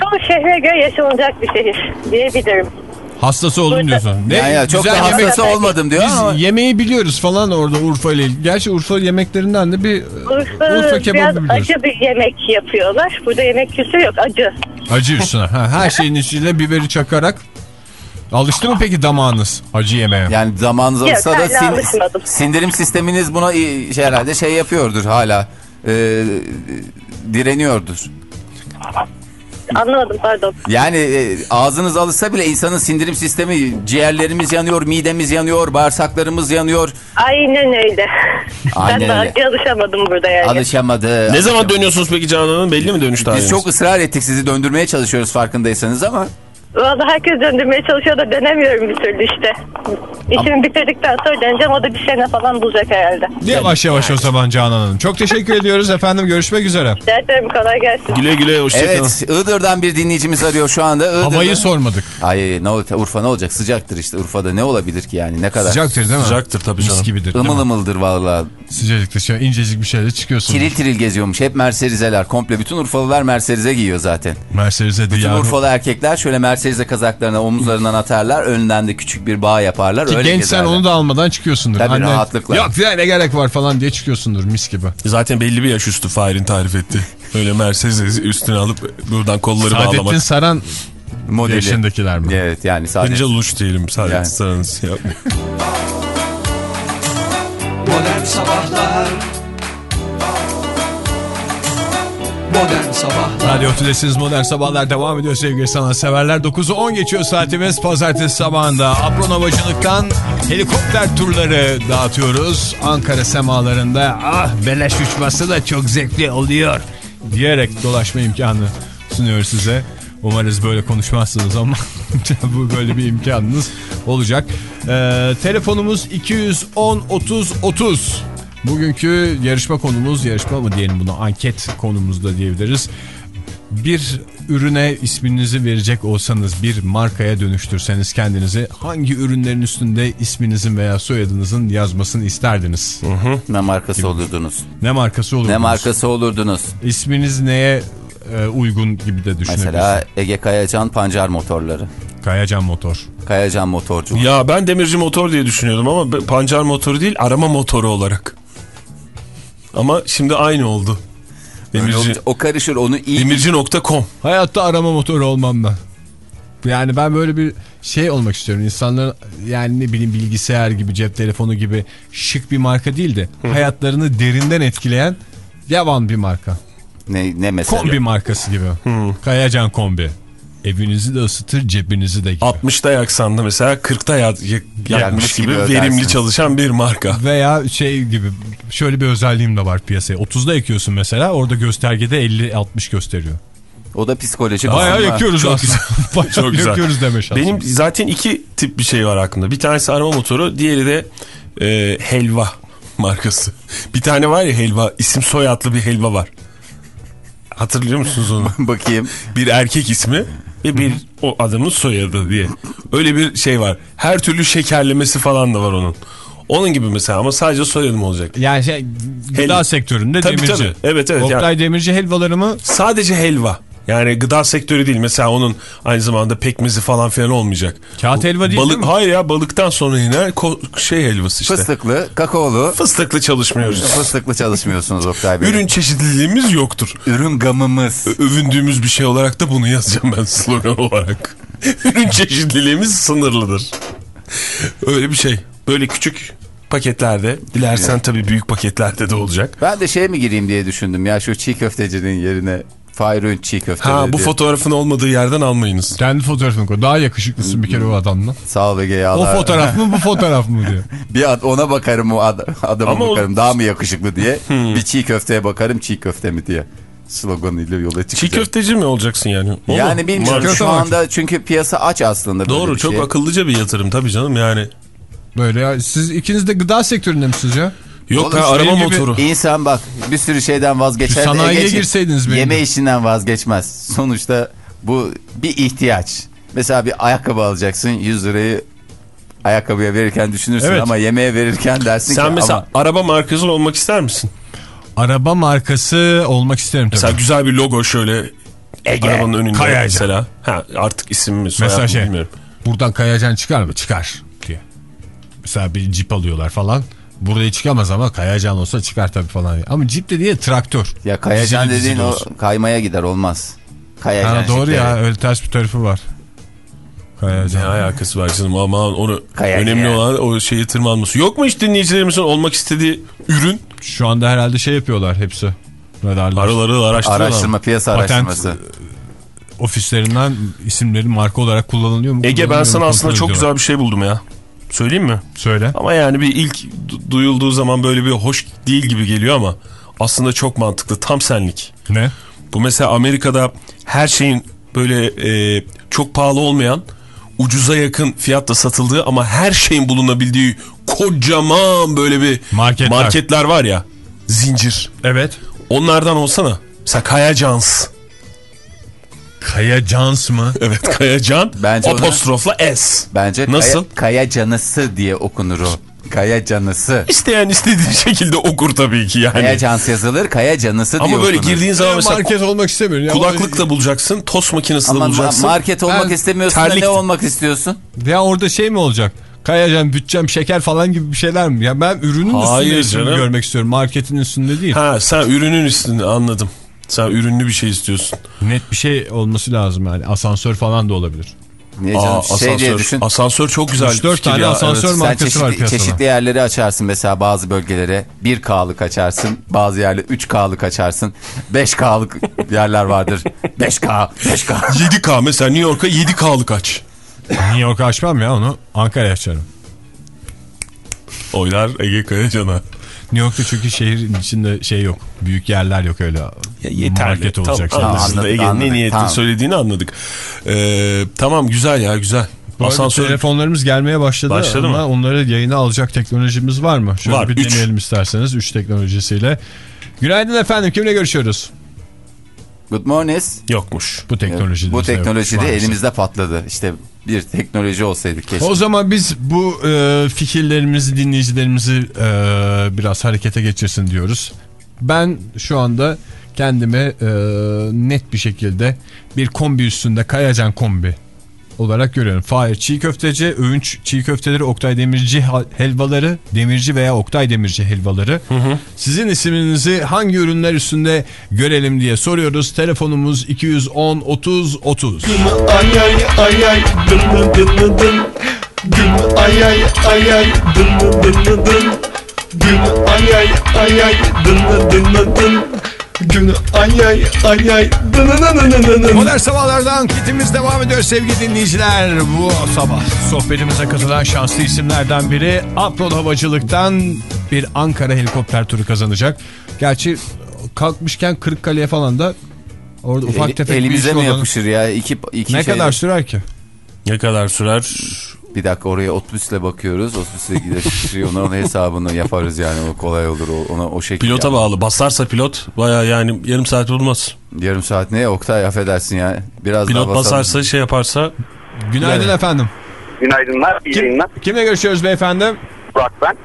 Çoğu şehre göre yaşanacak bir şehir diyebilirim. Hastası oldum diyorsun. Ne Ya, ya çok güzel da yemek- hastası olmadım diyor Biz ama. yemeği biliyoruz falan orada Urfa ile ilgili. Gerçi Urfa yemeklerinden de bir Urfa, Urfa kebabı biraz biliyoruz. acı bir yemek yapıyorlar. Burada yemek kültürü yok acı. acı üstüne. Ha, her şeyin içine biberi çakarak. Alıştı mı peki damağınız acı yemeğe? Yani zamanınız Yok, alırsa da sin- alışmadım. sindirim sisteminiz buna iyi- şey, herhalde şey yapıyordur hala. Ee, direniyordur. Anlamadım pardon. Yani e, ağzınız alışsa bile insanın sindirim sistemi ciğerlerimiz yanıyor, midemiz yanıyor, bağırsaklarımız yanıyor. Aynen öyle. Aynen ben daha öyle. alışamadım burada yani. Ne Alışamadı. zaman alışamadı. dönüyorsunuz peki Canan Hanım? Belli mi dönüş tarihiniz? Biz çok ısrar ettik sizi döndürmeye çalışıyoruz farkındaysanız ama Valla herkes döndürmeye çalışıyor da dönemiyorum bir türlü işte. İşimi bitirdikten sonra döneceğim o da bir sene falan bulacak herhalde. Yavaş yavaş o zaman Canan Hanım. Çok teşekkür ediyoruz efendim. Görüşmek üzere. Rica ederim kolay gelsin. Güle güle hoşçakalın. evet Iğdır'dan bir dinleyicimiz arıyor şu anda. Iğdır'da... Havayı sormadık. Ay ne Urfa ne olacak sıcaktır işte Urfa'da ne olabilir ki yani ne kadar. Sıcaktır değil mi? Sıcaktır tabii Mis canım. gibidir. değil Imıl ımıldır valla. Sıcacıktır. Şöyle incecik bir şeyle çıkıyorsun. Tiril tiril geziyormuş hep Merserizeler komple bütün Urfalılar Merserize giyiyor zaten. Mercedes'e Bütün diyarı. Urfalı erkekler şöyle Merserize kazaklarına omuzlarından atarlar önünden de küçük bir bağ yaparlar. Ki öyle genç sen gezerler. onu da almadan çıkıyorsundur. Tabii, rahatlıkla. Yok ya ne gerek var falan diye çıkıyorsundur mis gibi. Zaten belli bir yaş üstü Fahir'in tarif etti. Öyle Mercedes'i üstüne alıp buradan kolları Saadettin bağlamak. Saran modeli. yaşındakiler mi? Evet yani sadece. Bence uluş diyelim Saadettin Yani. Saran'ız. Ya. Modern Sabahlar Modern Sabahlar Radyo Tülesi'niz Modern Sabahlar devam ediyor sevgili sanatseverler. 9'u 10 geçiyor saatimiz pazartesi sabahında. Apron Havacılık'tan helikopter turları dağıtıyoruz. Ankara semalarında ah beleş uçması da çok zevkli oluyor diyerek dolaşma imkanı sunuyoruz size. Umarız böyle konuşmazsınız ama bu böyle bir imkanınız olacak. Ee, telefonumuz 210 30 30. Bugünkü yarışma konumuz yarışma mı diyelim buna anket konumuzda diyebiliriz. Bir ürüne isminizi verecek olsanız bir markaya dönüştürseniz kendinizi hangi ürünlerin üstünde isminizin veya soyadınızın yazmasını isterdiniz? Ne markası olurdunuz? Ne markası olurdunuz? Ne markası olurdunuz? İsminiz neye e, uygun gibi de düşünebilirsiniz. Mesela Ege Kayacan pancar motorları. Kayacan Motor. Kayacan motorcu. Ya ben demirci motor diye düşünüyordum ama pancar motoru değil arama motoru olarak. Ama şimdi aynı oldu. Demirci, o karışır onu iyi. demirci.com Hayatta arama motoru olmam ben. Yani ben böyle bir şey olmak istiyorum. İnsanların yani ne bileyim bilgisayar gibi, cep telefonu gibi şık bir marka değil de hayatlarını derinden etkileyen yavan bir marka. Ne, ne mesela? Kombi markası gibi. Kayacan kombi. Evinizi de ısıtır, cebinizi de girer. 60'da yaksan da mesela 40'ta ya- yak- yakmış gibi gibi ödersiniz. verimli çalışan bir marka. Veya şey gibi şöyle bir özelliğim de var piyasaya. 30'da yakıyorsun mesela orada göstergede 50-60 gösteriyor. O da psikolojik. Bayağı yakıyoruz Çok aslında. Bayağı Çok güzel. yakıyoruz deme şansı. Benim zaten iki tip bir şey var aklımda. Bir tanesi arama motoru, diğeri de e, helva markası. Bir tane var ya helva, isim soyadlı bir helva var. Hatırlıyor musunuz onu? Bakayım. bir erkek ismi ve bir o adamın soyadı diye. Öyle bir şey var. Her türlü şekerlemesi falan da var onun. Onun gibi mesela ama sadece soyadım olacak. Yani şey, gıda Helva. sektöründe Tabii, demirci. tabii. Evet, evet. Oktay Demirci helvaları mı? Sadece helva. Yani gıda sektörü değil. Mesela onun aynı zamanda pekmezi falan filan olmayacak. Kağıt helva değil, Balık, değil mi? Hayır ya balıktan sonra yine şey helvası işte. Fıstıklı, kakaolu. Fıstıklı çalışmıyoruz. Fıstıklı çalışmıyorsunuz Oktay Bey. Ürün çeşitliliğimiz yoktur. Ürün gamımız. Ö- Övündüğümüz bir şey olarak da bunu yazacağım ben slogan olarak. Ürün çeşitliliğimiz sınırlıdır. Öyle bir şey. Böyle küçük paketlerde. Dilersen tabii büyük paketlerde de olacak. Ben de şey mi gireyim diye düşündüm ya şu çiğ köftecinin yerine. Fahir çiğ köfte. Ha bu fotoğrafın olmadığı yerden almayınız. Kendi fotoğrafını koy. Daha yakışıklısın bir kere o adamla. Sağ ol Ege O yağlar. fotoğraf mı bu fotoğraf mı diyor. Bir ad, ona bakarım o ad, adama Ama o- bakarım daha mı yakışıklı diye. Bir çiğ köfteye bakarım çiğ köfte mi diye. Sloganıyla yola çıkacak. Çiğ köfteci mi olacaksın yani? O mu? Yani bilmiyorum şu anda çünkü piyasa aç aslında. Doğru çok şey. akıllıca bir yatırım tabii canım yani. Böyle ya. Siz ikiniz de gıda sektöründe misiniz ya? Yok Oğlum ha arama gibi- motoru. İnsan bak bir sürü şeyden vazgeçer. Şu sanayiye Ege'ciğim, girseydiniz benim Yeme de. işinden vazgeçmez. Sonuçta bu bir ihtiyaç. Mesela bir ayakkabı alacaksın 100 lirayı ayakkabıya verirken düşünürsün Evet. ama yemeğe verirken dersin Sen ki mesela ama araba markası olmak ister misin? Araba markası olmak isterim tabii. Mesela güzel bir logo şöyle arabanın önünde Kayacan. mesela. Ha, artık isim mi soyad mı şey bilmiyorum. buradan kayacan çıkar mı? Çıkar diye. Mesela bir cip alıyorlar falan. Buraya çıkamaz ama kayacan olsa çıkar tabii falan. Ama cip de değil traktör. ya kayacan Dizili dediğin dizili o olsun. kaymaya gider olmaz. Kayacan Ha, doğru ya öyle ters bir tarafı var. Kayacan. Ne alakası var canım ama onu Kayacan. önemli olan o şeyi tırmanması. Yok mu hiç dinleyicilerimizin olmak istediği ürün? Şu anda herhalde şey yapıyorlar hepsi. Radarlar. Araları araştırıyorlar. Araştırma piyasa Patent- araştırması. Ofislerinden isimleri marka olarak kullanılıyor mu? Ege ben sana aslında çok güzel bir şey buldum ya. Söyleyeyim mi? Söyle. Ama yani bir ilk du- duyulduğu zaman böyle bir hoş değil gibi geliyor ama aslında çok mantıklı. Tam senlik. Ne? Bu mesela Amerika'da her şeyin böyle e, çok pahalı olmayan ucuza yakın fiyatla satıldığı ama her şeyin bulunabildiği kocaman böyle bir Marketler. marketler var ya zincir. Evet. Onlardan olsana. Mesela Kayacans. Kaya Cans mı? Evet Kayacan Bence ona- apostrofla S. Bence Nasıl? Kaya, kaya canısı diye okunur o. Kaya canısı. İsteyen istediği şekilde okur tabii ki yani. Kaya cans yazılır, kaya canısı diye Ama böyle okunur. girdiğin zaman mesela market olmak istemiyorum. Ya. kulaklık da bulacaksın, tost makinesi de Ama bulacaksın. market olmak Ben istemiyorsun terlik- ne olmak istiyorsun? Ya orada şey mi olacak? Kayacan, bütçem, şeker falan gibi bir şeyler mi? Ya ben ürünün Hayır üstünde canım. görmek istiyorum. Marketin üstünde değil. Ha sen ürünün üstünde anladım. Sen ürünlü bir şey istiyorsun. Net bir şey olması lazım yani. Asansör falan da olabilir. Niye Aa, canım? şey asansör. diye düşün. Asansör çok güzel. 3-4 fikir tane ya, asansör evet. var. Sen markası var çeşitli, piyasada. çeşitli yerleri açarsın mesela bazı bölgelere 1K'lık açarsın bazı yerler 3K'lık açarsın 5K'lık yerler vardır 5K 5K 7K mesela New York'a 7K'lık aç. New York'u açmam ya onu. Ankara'ya açarım. Oylar Ege Kayacan'a. New York'ta çünkü şehrin içinde şey yok. Büyük yerler yok öyle. Market olacak. Tamam, Anladık, Ege'nin anladık, ne niyetle tamam. söylediğini anladık. Ee, tamam güzel ya güzel. Bu Asansör telefonlarımız gelmeye başladı, Başladı ama mı? onları yayına alacak teknolojimiz var mı? Şöyle Var, bir üç. deneyelim isterseniz 3 teknolojisiyle. Günaydın efendim kimle görüşüyoruz? Good morning. Yokmuş. Bu teknolojide. Bu yok, teknolojide maalesef. elimizde patladı. İşte bir teknoloji olsaydı keşke. O zaman biz bu e, fikirlerimizi, dinleyicilerimizi e, biraz harekete geçirsin diyoruz. Ben şu anda kendime e, net bir şekilde bir kombi üstünde Kayacan kombi olarak görüyorum. Fahir çiğ köfteci, Övünç çiğ köfteleri, Oktay Demirci helvaları, Demirci veya Oktay Demirci helvaları. Sizin isminizi hangi ürünler üstünde görelim diye soruyoruz. Telefonumuz 210 30 30. Ay ay ay ay dın dın dın dın dın Gün ay ay ay ay dın dın dın dın Gün ay ay ay ay dın dın dın dın dın Gün ay ay ay ay Modern Sabahlar'dan kitimiz devam ediyor sevgili dinleyiciler. Bu sabah Sohbetimize katılan şanslı isimlerden biri Aprol Havacılık'tan bir Ankara helikopter turu kazanacak. Gerçi kalkmışken Kırıkkale'ye falan da orada ufak tefek bir elimize işi mi olan- yapışır ya? İki, iki Ne şey- kadar sürer ki? Ne kadar sürer? Bir dakika oraya otobüsle bakıyoruz. Otobüsle gidip onların hesabını yaparız yani. O kolay olur. O, ona o şekilde. Pilota bağlı. Basarsa pilot baya yani yarım saat olmaz. Yarım saat ne? Oktay affedersin ya. Biraz Pilot daha basalım. basarsa şey yaparsa Günaydın Yani. efendim. Günaydınlar, iyi Kim, yayınlar. kimle görüşüyoruz beyefendi? Burak ben.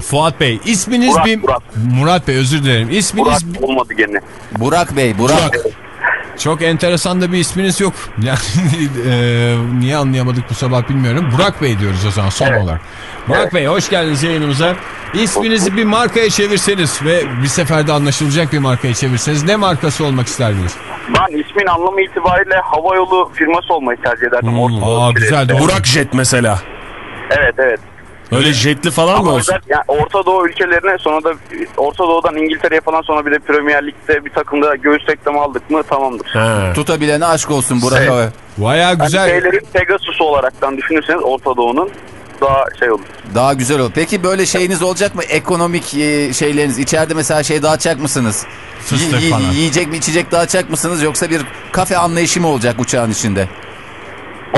Fuat Bey. İsminiz Murat, bir... Murat. Murat Bey özür dilerim. Burak İsminiz olmadı gene. Burak Bey, Burak. Çok enteresan da bir isminiz yok. Yani e, niye anlayamadık bu sabah bilmiyorum. Burak Bey diyoruz o zaman son olarak. Burak Bey hoş geldiniz yayınımıza. İsminizi bir markaya çevirseniz ve bir seferde anlaşılacak bir markaya çevirseniz ne markası olmak isterdiniz? Ben ismin anlamı itibariyle havayolu firması olmayı tercih ederdim. Doğu Aa güzel. doğru. Burak Jet mesela. Evet evet. Öyle jetli falan mı Ama olsun? özel, yani Orta Doğu ülkelerine sonra da Orta Doğu'dan İngiltere'ye falan sonra bir de Premier Lig'de bir takımda göğüs reklamı aldık mı tamamdır. He. Tutabilene aşk olsun Burak. Hava. Baya Hani güzel. şeylerin Pegasus'u olaraktan düşünürseniz Orta Doğu'nun daha şey olur. Daha güzel olur. Peki böyle şeyiniz olacak mı? Ekonomik e, şeyleriniz. İçeride mesela şey dağıtacak mısınız? Fıstık falan. Yiyecek mi içecek dağıtacak mısınız? Yoksa bir kafe anlayışı mı olacak uçağın içinde?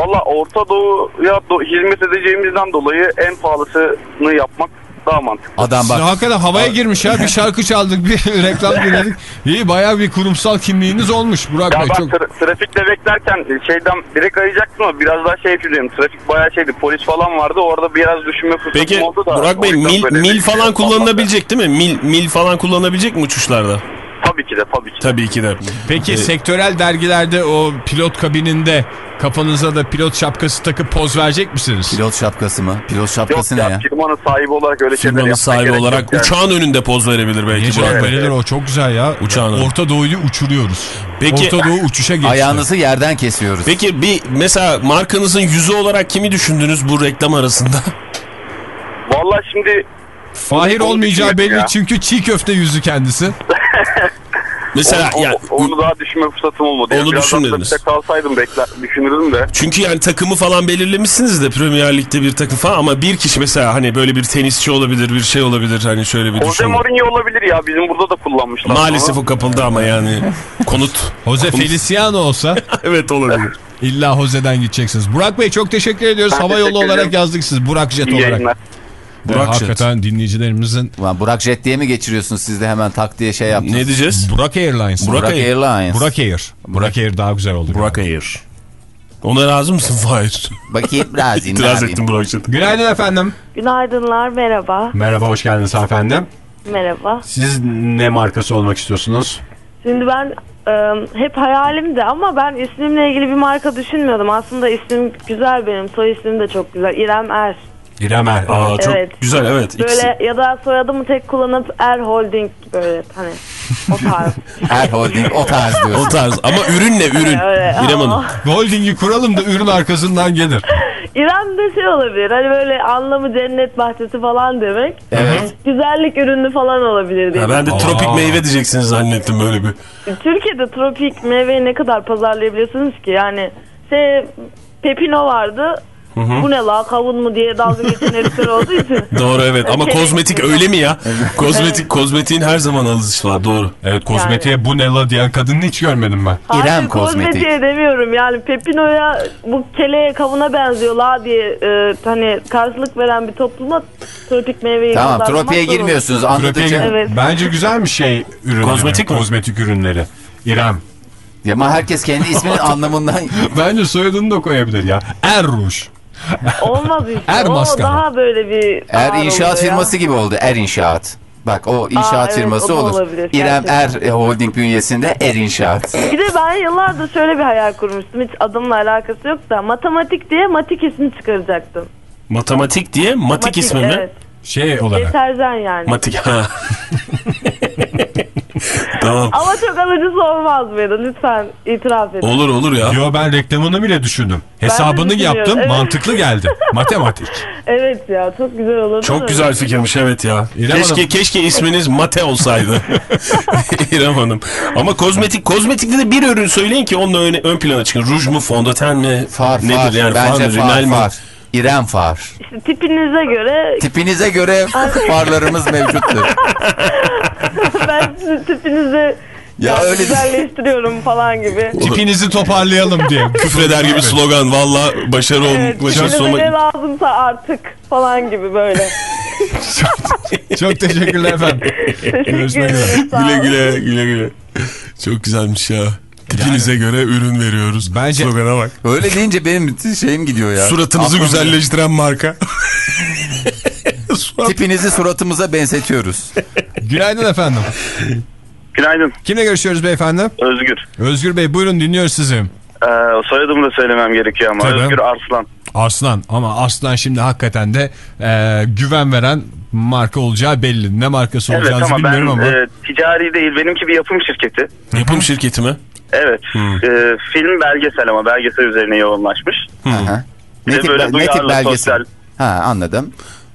Valla Orta Doğu'ya do- hizmet edeceğimizden dolayı en pahalısını yapmak daha mantıklı. Adam bak. Hakikaten havaya girmiş ya. Bir şarkı çaldık, bir reklam dinledik. İyi bayağı bir kurumsal kimliğiniz olmuş Burak Ya Bey. ben Çok... tra- trafikte beklerken şeyden direkt arayacaktım ama biraz daha şey yapıyorum. Trafik bayağı şeydi. Polis falan vardı. Orada biraz düşünme fırsatım Peki oldu da. Burak Bey mil, mil bir- falan kullanılabilecek değil mi? Mil, mil falan kullanabilecek mi uçuşlarda? Tabii ki de tabii ki de. Tabii ki de. Peki Ee, sektörel dergilerde o pilot kabininde kafanıza da pilot şapkası takıp poz verecek misiniz? Pilot şapkası mı? Pilot Yok şapkası ne ya, ya? firmanın sahibi olarak öyle şeyler Firmanın yapmak sahibi olarak yok yani. uçağın önünde poz verebilir belki. Burak Bey. verilir o çok güzel ya. Uçağın. Orta Doğu'yu uçuruyoruz. Peki- Orta Doğu uçuşa geçti. Ayağınızı yerden kesiyoruz. Peki bir mesela markanızın yüzü olarak kimi düşündünüz bu reklam arasında? Valla şimdi Fahir olmayacağı belli ya. çünkü çiğ köfte yüzü kendisi. Mesela onu, yani onu daha düşünme fırsatım olmadı. Onu Yani biraz düşünmediniz. trafikte kalsaydım bekler, düşünürdüm de. çünkü yani takımı falan belirlemişsiniz de Premier Lig'de bir takım falan ama bir kişi mesela hani böyle bir tenisçi olabilir bir şey olabilir hani şöyle bir Jose düşün. Mourinho olabilir ya. Bizim burada da kullanmışlar. Maalesef Ama o kapıldı ama yani konut. Jose Feliciano olsa evet olabilir. illa Jose'den gideceksiniz. Burak Bey çok teşekkür ediyoruz. Ben Hava yolu olarak yazdık siz. Burak Jet iyi olarak. yayınlar. Burak Jet. Hakikaten dinleyicilerimizin Ulan Burak Jet diye mi geçiriyorsunuz siz de hemen tak diye şey yaptınız? Ne diyeceğiz? Burak Airlines. Burak Burak Air. Airlines. Burak Air. Burak Air daha güzel oldu. Burak Air. Ona razı mısın Fahir? Bakayım razıyım. İtiraz ettim Burak Jet'e. Günaydın efendim. Günaydınlar, merhaba. Merhaba hoş geldiniz efendim. Merhaba. Siz ne markası olmak istiyorsunuz? Şimdi ben e, hep hayalimdi ama ben ismimle ilgili bir marka düşünmüyordum. Aslında ismim güzel benim. Soy ismim de çok güzel. İrem Er. İrem Er. Aa çok Evet. güzel evet. İkisi. Böyle ya da soyadımı tek kullanıp Er Holding böyle hani o tarz. Er Holding o tarz O diyorsun. tarz ama ürün ne ürün? Öyle. İrem Hanım. Aa. Holding'i kuralım da ürün arkasından gelir. İrem de şey olabilir. Hani böyle anlamı cennet bahçesi falan demek. Evet. Güzellik ürünü falan olabilir diye. Ha, ben de tropik meyve diyeceksiniz zannettim böyle bir. Türkiye'de tropik meyveyi ne kadar pazarlayabiliyorsunuz ki? Yani şey Pepino vardı. Bu ne la kavun mu diye dalga geçen herifler olduğu için. Doğru evet ama Kelek kozmetik öyle mi ya? Kozmetik kozmetiğin her zaman alışı var doğru. Evet kozmetiğe bu ne la diyen kadını hiç görmedim ben. Hayır, İrem kozmetik. kozmetiğe demiyorum yani Pepino'ya bu keleğe kavuna benziyor la diye e, hani karşılık veren bir topluma tropik meyveyi Tamam tropiye girmiyorsunuz anladıkça. Evet. Bence güzelmiş şey ürünleri. Kozmetik mi? Kozmetik ürünleri. İrem. Ya Ama herkes kendi isminin anlamından Bence soyadını da koyabilir ya. Erruş. Olmaz işte. Er o maskara. daha böyle bir... Er inşaat oluyor ya. firması gibi oldu. Er inşaat. Bak o inşaat evet, firması o da olur. olabilir, İrem Er gerçekten. e, Holding bünyesinde Er inşaat. Bir de ben yıllardır şöyle bir hayal kurmuştum. Hiç adımla alakası yok da. Matematik diye matik ismi çıkaracaktım. Matematik diye matik, ismi mi? Evet. Şey olarak. Deterjan yani. Matik ha. tamam. Ama çok alıcısı olmaz mıydı? Lütfen itiraf edin. Olur olur ya. Yo ben reklamını bile düşündüm. Hesabını yaptım. evet. Mantıklı geldi. Matematik. Evet ya çok güzel olurdu. Çok güzel fikirmiş evet ya. İrem keşke Hanım. keşke isminiz Mate olsaydı. İrem Hanım. Ama kozmetik kozmetikte de bir ürün söyleyin ki onunla ön, ön plana çıkın. Ruj mu, fondöten mi? Far Nedir far. yani? Bence far, mı, far far. İrem far. İşte tipinize göre Tipinize göre farlarımız mevcuttur. ben sizin tipinizi Ya ya öyle- güzelleştiriyorum falan gibi. Tipinizi toparlayalım diye. Küfreder gibi slogan. Valla başarı Evet, tipinize ne olmak. lazımsa artık falan gibi böyle. Çok teşekkürler efendim. Teşekkür Görüşmek üzere. ederim. Güle güle güle güle. Çok güzelmiş ya. Tipinize göre ürün veriyoruz. Bence- Slogana bak. Öyle deyince benim şeyim gidiyor ya. Suratınızı Aklım- güzelleştiren marka. Surat- Tipinizi suratımıza benzetiyoruz. Günaydın efendim. Günaydın. Kimle görüşüyoruz beyefendi? Özgür. Özgür Bey buyurun dinliyoruz sizi. Ee, soyadımı da söylemem gerekiyor ama. Tabii. Özgür Arslan. Arslan ama Arslan şimdi hakikaten de e, güven veren marka olacağı belli. Ne markası Evet olacağını ama ben bilmiyorum ama. e, ticari değil. Benimki bir yapım şirketi. Yapım şirketi mi? Evet. E, film belgesel ama belgesel üzerine yoğunlaşmış. Ne tip, böyle ne tip belgesel? sosyal. Ha anladım.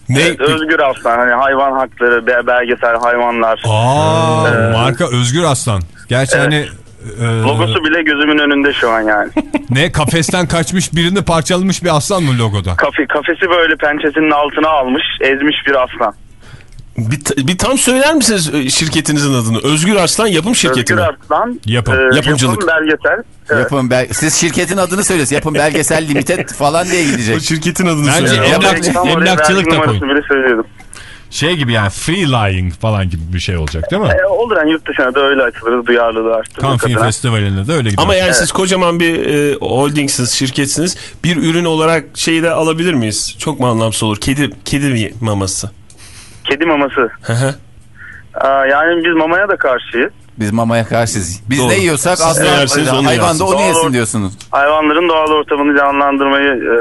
Ne? Evet, Özgür Arslan. Hani hayvan hakları, be- belgesel, hayvanlar. Aa, Ee, marka Özgür Aslan. Gerçi Evet. hani e, Logosu bile gözümün önünde şu an yani. ne kafesten kaçmış birini parçalamış bir aslan mı logoda? Kafe, kafesi böyle pençesinin altına almış, ezmiş bir aslan. Bir, bir tam söyler misiniz e, şirketinizin adını? Özgür Arslan Yapım Şirketi Özgür mi? Arslan. Yapım. e, Yapımcılık. Yapım belgesel. Evet. Yapın bel Siz şirketin adını söylüyorsunuz. Yapın belgesel limited falan diye O gidecek. şirketin adını Bence söyleyin. emlak- Oraya tam oraya emlakçılık da koy. Şey gibi yani free lying falan gibi bir şey olacak değil mi? E, olur yani yurt dışına da öyle açılırız, duyarlılığı arttırırız. Cannes Film adına. Festivali'nde de öyle gidiyor. Ama yani siz kocaman bir e, holdingsiniz, şirketsiniz. Bir ürün olarak şeyi de alabilir miyiz? Çok mu anlamsız olur? Kedi kedi maması. Kedi maması. Hı hı. Aa, yani biz mamaya da karşıyız. Biz mamaya karşıyız. Biz Doğru. ne yiyorsak Siz ne yersiniz aslında onu hayvan da onu Doğru. yesin diyorsunuz. Hayvanların doğal ortamını canlandırmayı e,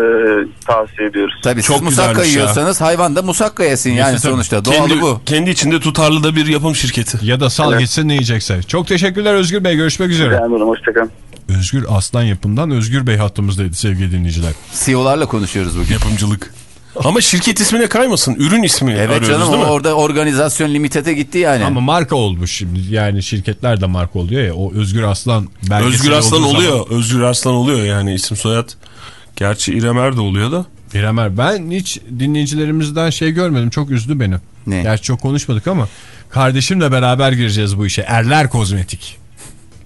tavsiye ediyoruz. Tabii Çok siz musakka güzelmiş ya. yiyorsanız hayvan da musakka yesin yani tabii. sonuçta. Doğalı Kendi, bu. kendi içinde tutarlı da bir yapım şirketi. Ya da sal Evet. gitsin ne yiyecekse. Çok teşekkürler Özgür Bey. Görüşmek üzere. Yani hoşçakalın. Özgür Aslan yapımdan Özgür Bey hattımızdaydı sevgili dinleyiciler. CEO'larla konuşuyoruz bugün. Yapımcılık. Ama şirket ismine kaymasın. Ürün ismi Evet arıyoruz canım değil mi? orada organizasyon limitete gitti yani. Ama marka olmuş şimdi. Yani şirketler de marka oluyor ya. O Özgür Aslan Özgür olduğu oluyor. zaman- Özgür Arslan oluyor yani isim soyad. Gerçi İrem Er de oluyor da. İremer ben hiç dinleyicilerimizden şey görmedim. Çok üzdü beni. Ne? Gerçi çok konuşmadık ama kardeşimle beraber gireceğiz bu işe. Erler kozmetik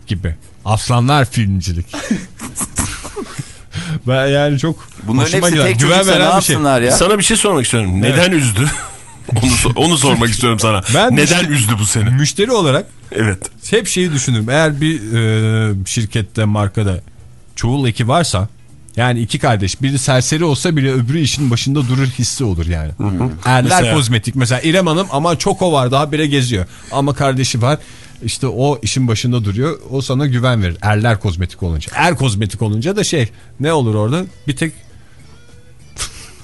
gibi. Aslanlar filmcilik. ben yani çok Bunların hoşuma giden, güven veren bir şey. ya? Sana bir şey sormak istiyorum. Neden üzdü? onu, onu sormak istiyorum sana. Ben Neden müşteri- üzdü bu seni? Müşteri olarak Evet. hep şeyi düşünürüm. Eğer bir e, şirkette, markada çoğul eki varsa yani iki kardeş biri serseri olsa bile öbürü işin başında durur hissi olur yani. Erler Mesela? kozmetik mesela İrem Hanım ama çok o var daha bire geziyor. Ama kardeşi var işte o işin başında duruyor o sana güven verir. Erler kozmetik olunca. Er kozmetik olunca da şey ne olur orada bir tek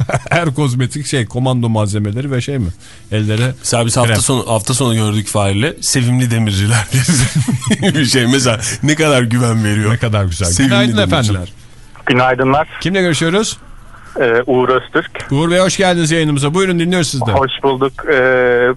er kozmetik şey komando malzemeleri ve şey mi? Ellere Mesela biz hafta Krem. sonu hafta sonu gördük Fahir'le. Sevimli demirciler bir şey. Mesela ne kadar güven veriyor. ne kadar güzel. Sevimli Günaydın demirciler. efendim. Günaydınlar. Kimle görüşüyoruz? Ee, Uğur Öztürk. Uğur Bey hoş geldiniz yayınımıza. Buyurun dinliyoruz sizden. Hoş bulduk. Ee,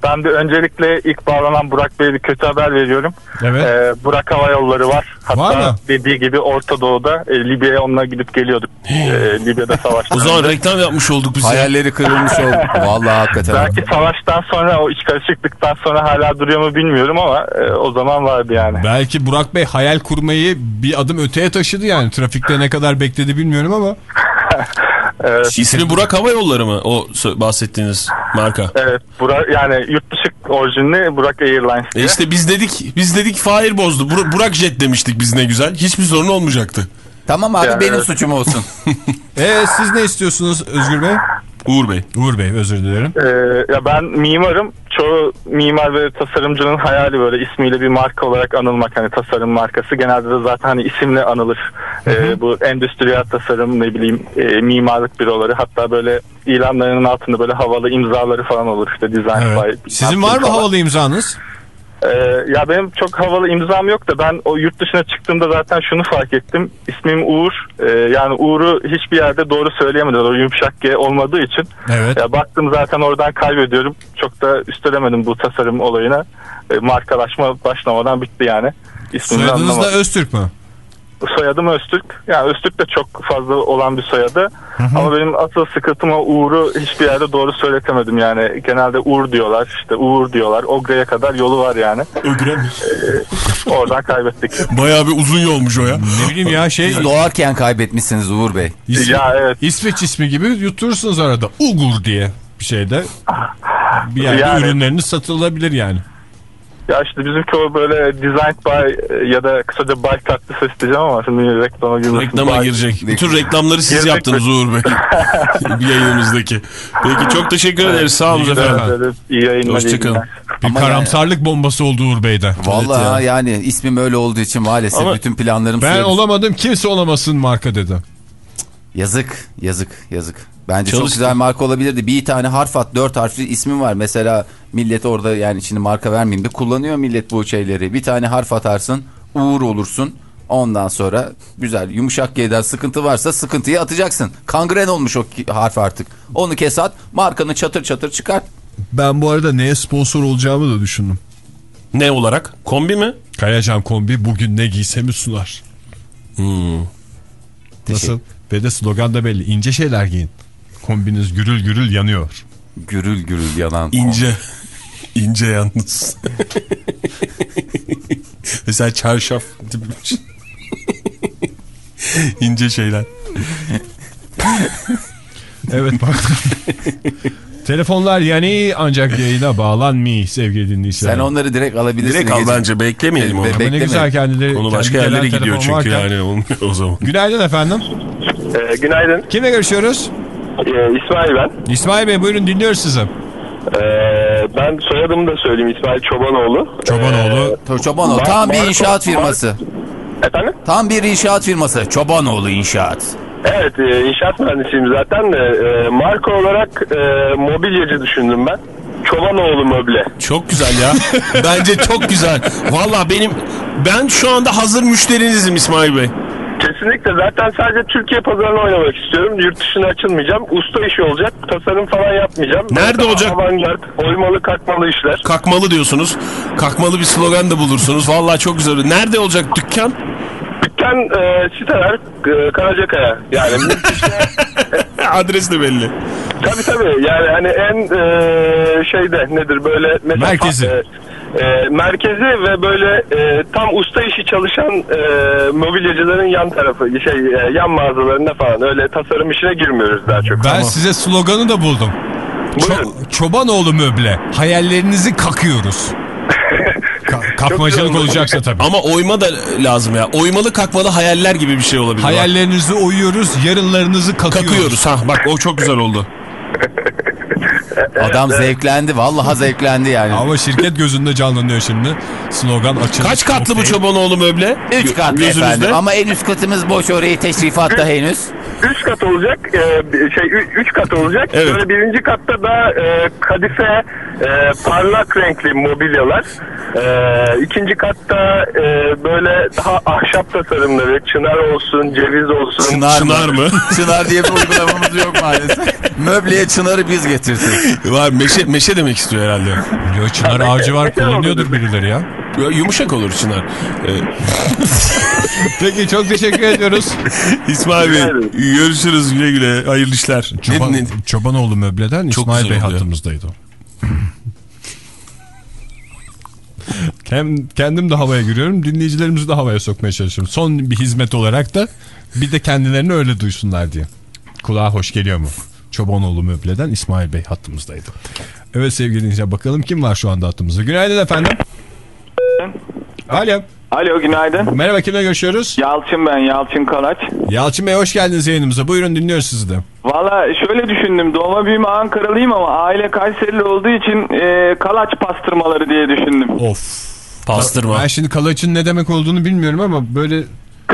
ben de öncelikle ilk bağlanan Burak Bey'e bir kötü haber veriyorum. Evet. Ee, Burak Hava Yolları var. Hatta Var mı? dediği gibi Orta Doğu'da e, Libya'ya onunla gidip geliyorduk. Ee, Libya'da savaştan. O zaman reklam yapmış olduk biz. ya. Hayalleri kırılmış oldu. Vallahi hakikaten. Belki savaştan sonra o iç karışıklıktan sonra hala duruyor mu bilmiyorum ama e, o zaman vardı yani. Belki Burak Bey hayal kurmayı bir adım öteye taşıdı yani. Trafikte ne kadar bekledi bilmiyorum ama. Evet. İsmi Burak Hava Yolları mı o bahsettiğiniz marka? Evet, Burak yani yurt dışı orijinli Burak Airlines E diye. işte biz dedik biz dedik Fahir bozdu. Bur- Burak Jet demiştik biz ne güzel. Hiçbir sorun olmayacaktı. Tamam abi Ya, benim evet. suçum olsun. E siz ne istiyorsunuz Özgür Bey? Uğur Bey. Uğur Bey özür dilerim. Ee, ya ben mimarım. Çoğu mimar ve tasarımcının hayali böyle ismiyle bir marka olarak anılmak. Hani tasarım markası. Genelde de zaten hani isimle anılır. Ee, bu endüstriyel tasarım ne bileyim e, mimarlık büroları. Hatta böyle ilanlarının altında böyle havalı imzaları falan olur. İşte design Evet. by Sizin var mı falan. havalı imzanız? Ee, ya benim çok havalı imzam yok da ben o yurt dışına çıktığımda zaten şunu fark ettim. İsmim Uğur. Ee, yani Uğur'u hiçbir yerde doğru söyleyemedim. O yumuşak G olmadığı için. Evet. Ya baktım zaten oradan kaybediyorum. Çok da üstelemedim bu tasarım olayına. E, markalaşma başlamadan bitti yani. İsmini Soyadınız da. Öztürk mü? Soyadım Öztürk. Yani Öztürk de çok fazla olan bir soyadı. Ama benim asıl sıkıntım o Uğur'u hiçbir yerde doğru söyletemedim yani. Genelde Uğur diyorlar, işte Uğur diyorlar. Ogre'ye kadar yolu var yani. Ögre mi? Oradan kaybettik. Bayağı bir uzun yolmuş o ya. Ne bileyim ya şey Siz doğarken kaybetmişsiniz Uğur Bey. İsvi- Ya evet. İsveç ismi gibi yutursunuz arada. Ugur diye bir şeyde. Bir yerde Yani. ürünleriniz satılabilir yani. Ya işte bizimki o böyle designed by ya da kısaca by tatlı ses diyeceğim ama şimdi reklama girmesin. Reklama By- girecek. Bütün reklamları siz Girecek yaptınız mi? Uğur Bey. bir yayınımızdaki. Peki çok teşekkür ederiz. Sağ olun İyi efendim. Evet, evet. İyi yayınlar. iyi Hoşçakalın. Bir Ama karamsarlık bombası oldu Uğur Bey'de. Vallahi yani ismim öyle olduğu için maalesef Ama bütün planlarım Ben suya düştü. olamadım kimse olamasın marka dedi. Yazık, yazık, yazık. Bence çok Çalıştı. güzel marka olabilirdi. Bir tane harf at, dört harfli ismin var. Mesela millet orada yani şimdi marka vermeyeyim de kullanıyor millet bu şeyleri. Bir tane harf atarsın, Uğur olursun. Ondan sonra güzel yumuşak G'den sıkıntı varsa sıkıntıyı atacaksın. Kangren olmuş o harf artık. Onu kes at, markanı çatır çatır çıkart. Ben bu arada neye sponsor olacağımı da düşündüm. Ne olarak? Kombi mi? Kayacan Kombi bugün ne giysemi sunar. Hmm. Nasıl? Ve de slogan da belli. İnce şeyler giyin. Kombiniz gürül gürül yanıyor. Gürül gürül yanan. İnce. İnce yalnız. Mesela çarşaf gibi bir şey. İnce şeyler. Evet bak. Telefonlar yani ancak yayına bağlanmıyor sevgili dinleyiciler. Sen onları direkt alabilirsin. Direkt al bence beklemeyelim onu. Be- ne güzel kendileri. Konu kendi başka gelen yerlere gidiyor çünkü varken. yani olmuyor o zaman. Günaydın efendim. Ee, günaydın. Kimle görüşüyoruz? Ee, İsmail ben. İsmail Bey buyurun dinliyoruz sizi. Ee, ben soyadımı da söyleyeyim İsmail Çobanoğlu. Çobanoğlu. To- Çobanoğlu tam bir inşaat firması. Efendim? Tam bir inşaat firması. Çobanoğlu İnşaat. Evet e, inşaat mühendisiyim zaten de e, marka olarak e, mobilyacı düşündüm ben. Çobanoğlu möble. Çok güzel ya. Bence çok güzel. Valla benim ben şu anda hazır müşterinizim İsmail Bey. Kesinlikle zaten sadece Türkiye pazarına oynamak istiyorum. Yurt dışına açılmayacağım. Usta işi olacak. Tasarım falan yapmayacağım. Nerede Daha olacak? Avantgard, oymalı kalkmalı işler. Kalkmalı diyorsunuz. Kalkmalı bir slogan da bulursunuz. Valla çok güzel. Nerede olacak dükkan? Dükkan e, siteler e, Karacakaya. Yani Adres de belli. tabii tabii yani hani en e, şeyde nedir böyle mesela Merkezi. e, e, merkezi ve böyle e, tam usta işi çalışan e, mobilyacıların yan tarafı şey e, yan mağazalarında falan öyle tasarım işine girmiyoruz daha çok. Ben size sloganı da buldum. Buyurun. Ço- Çobanoğlu möble. Hayallerinizi kakıyoruz. Ka- kakmacılık olacaksa tabii. Ama oyma da lazım ya. Oymalı kalkmalı hayaller gibi bir şey olabilir. Bak. Hayallerinizi oyuyoruz, yarınlarınızı kakıyoruz. Kakıyoruz. Ha bak o çok güzel oldu. Adam zevklendi. Vallahi zevklendi yani. Ama şirket gözünde canlanıyor şimdi. Slogan açıldı. Kaç katlı bu Çobanoğlu möble? Üç katlı Gözünüzde. efendim. Ama en üst katımız boş orayı teşrifatta henüz. Üç kat olacak, e, şey ü- üç kat olacak. Evet. Böyle birinci katta da e, kadife, e, parlak renkli mobilyalar. E, ikinci katta e, böyle daha ahşap tasarımları, çınar olsun, ceviz olsun. Çınar, Çınar mı? Çınar diye bir uygulamamız yok maalesef. Möbleye çınarı biz getirdik. Var meşe, meşe demek istiyor herhalde. Yo, çınar ağacı var kullanıyordur birileri ya. Ya, Yumuşak olur Çınar. Ee, Peki çok teşekkür ediyoruz. İsmail Bey görüşürüz güle güle. Hayırlı işler. Çoban, Ne- ne- Çobanoğlu möbleden Çok İsmail Bey oluyor. hattımızdaydı. o. Kendim de havaya giriyorum. Dinleyicilerimizi de havaya sokmaya çalışıyorum. Son bir hizmet olarak da bir de kendilerini öyle duysunlar diye. kulağa hoş geliyor mu? Çobanoğlu Möble'den İsmail Bey hattımızdaydı. Evet sevgili dinleyiciler bakalım kim var şu anda hattımızda. Günaydın efendim. Alo. Alo günaydın. Merhaba kimle görüşüyoruz? Yalçın ben Yalçın Kalaç. Yalçın Bey hoş geldiniz yayınımıza. Buyurun dinliyoruz sizi de. Valla şöyle düşündüm doğma büyüme Ankaralıyım ama aile Kayserili olduğu için e, Kalaç pastırmaları diye düşündüm. Of. Pastırma. Ben şimdi kalaçın ne demek olduğunu bilmiyorum ama böyle...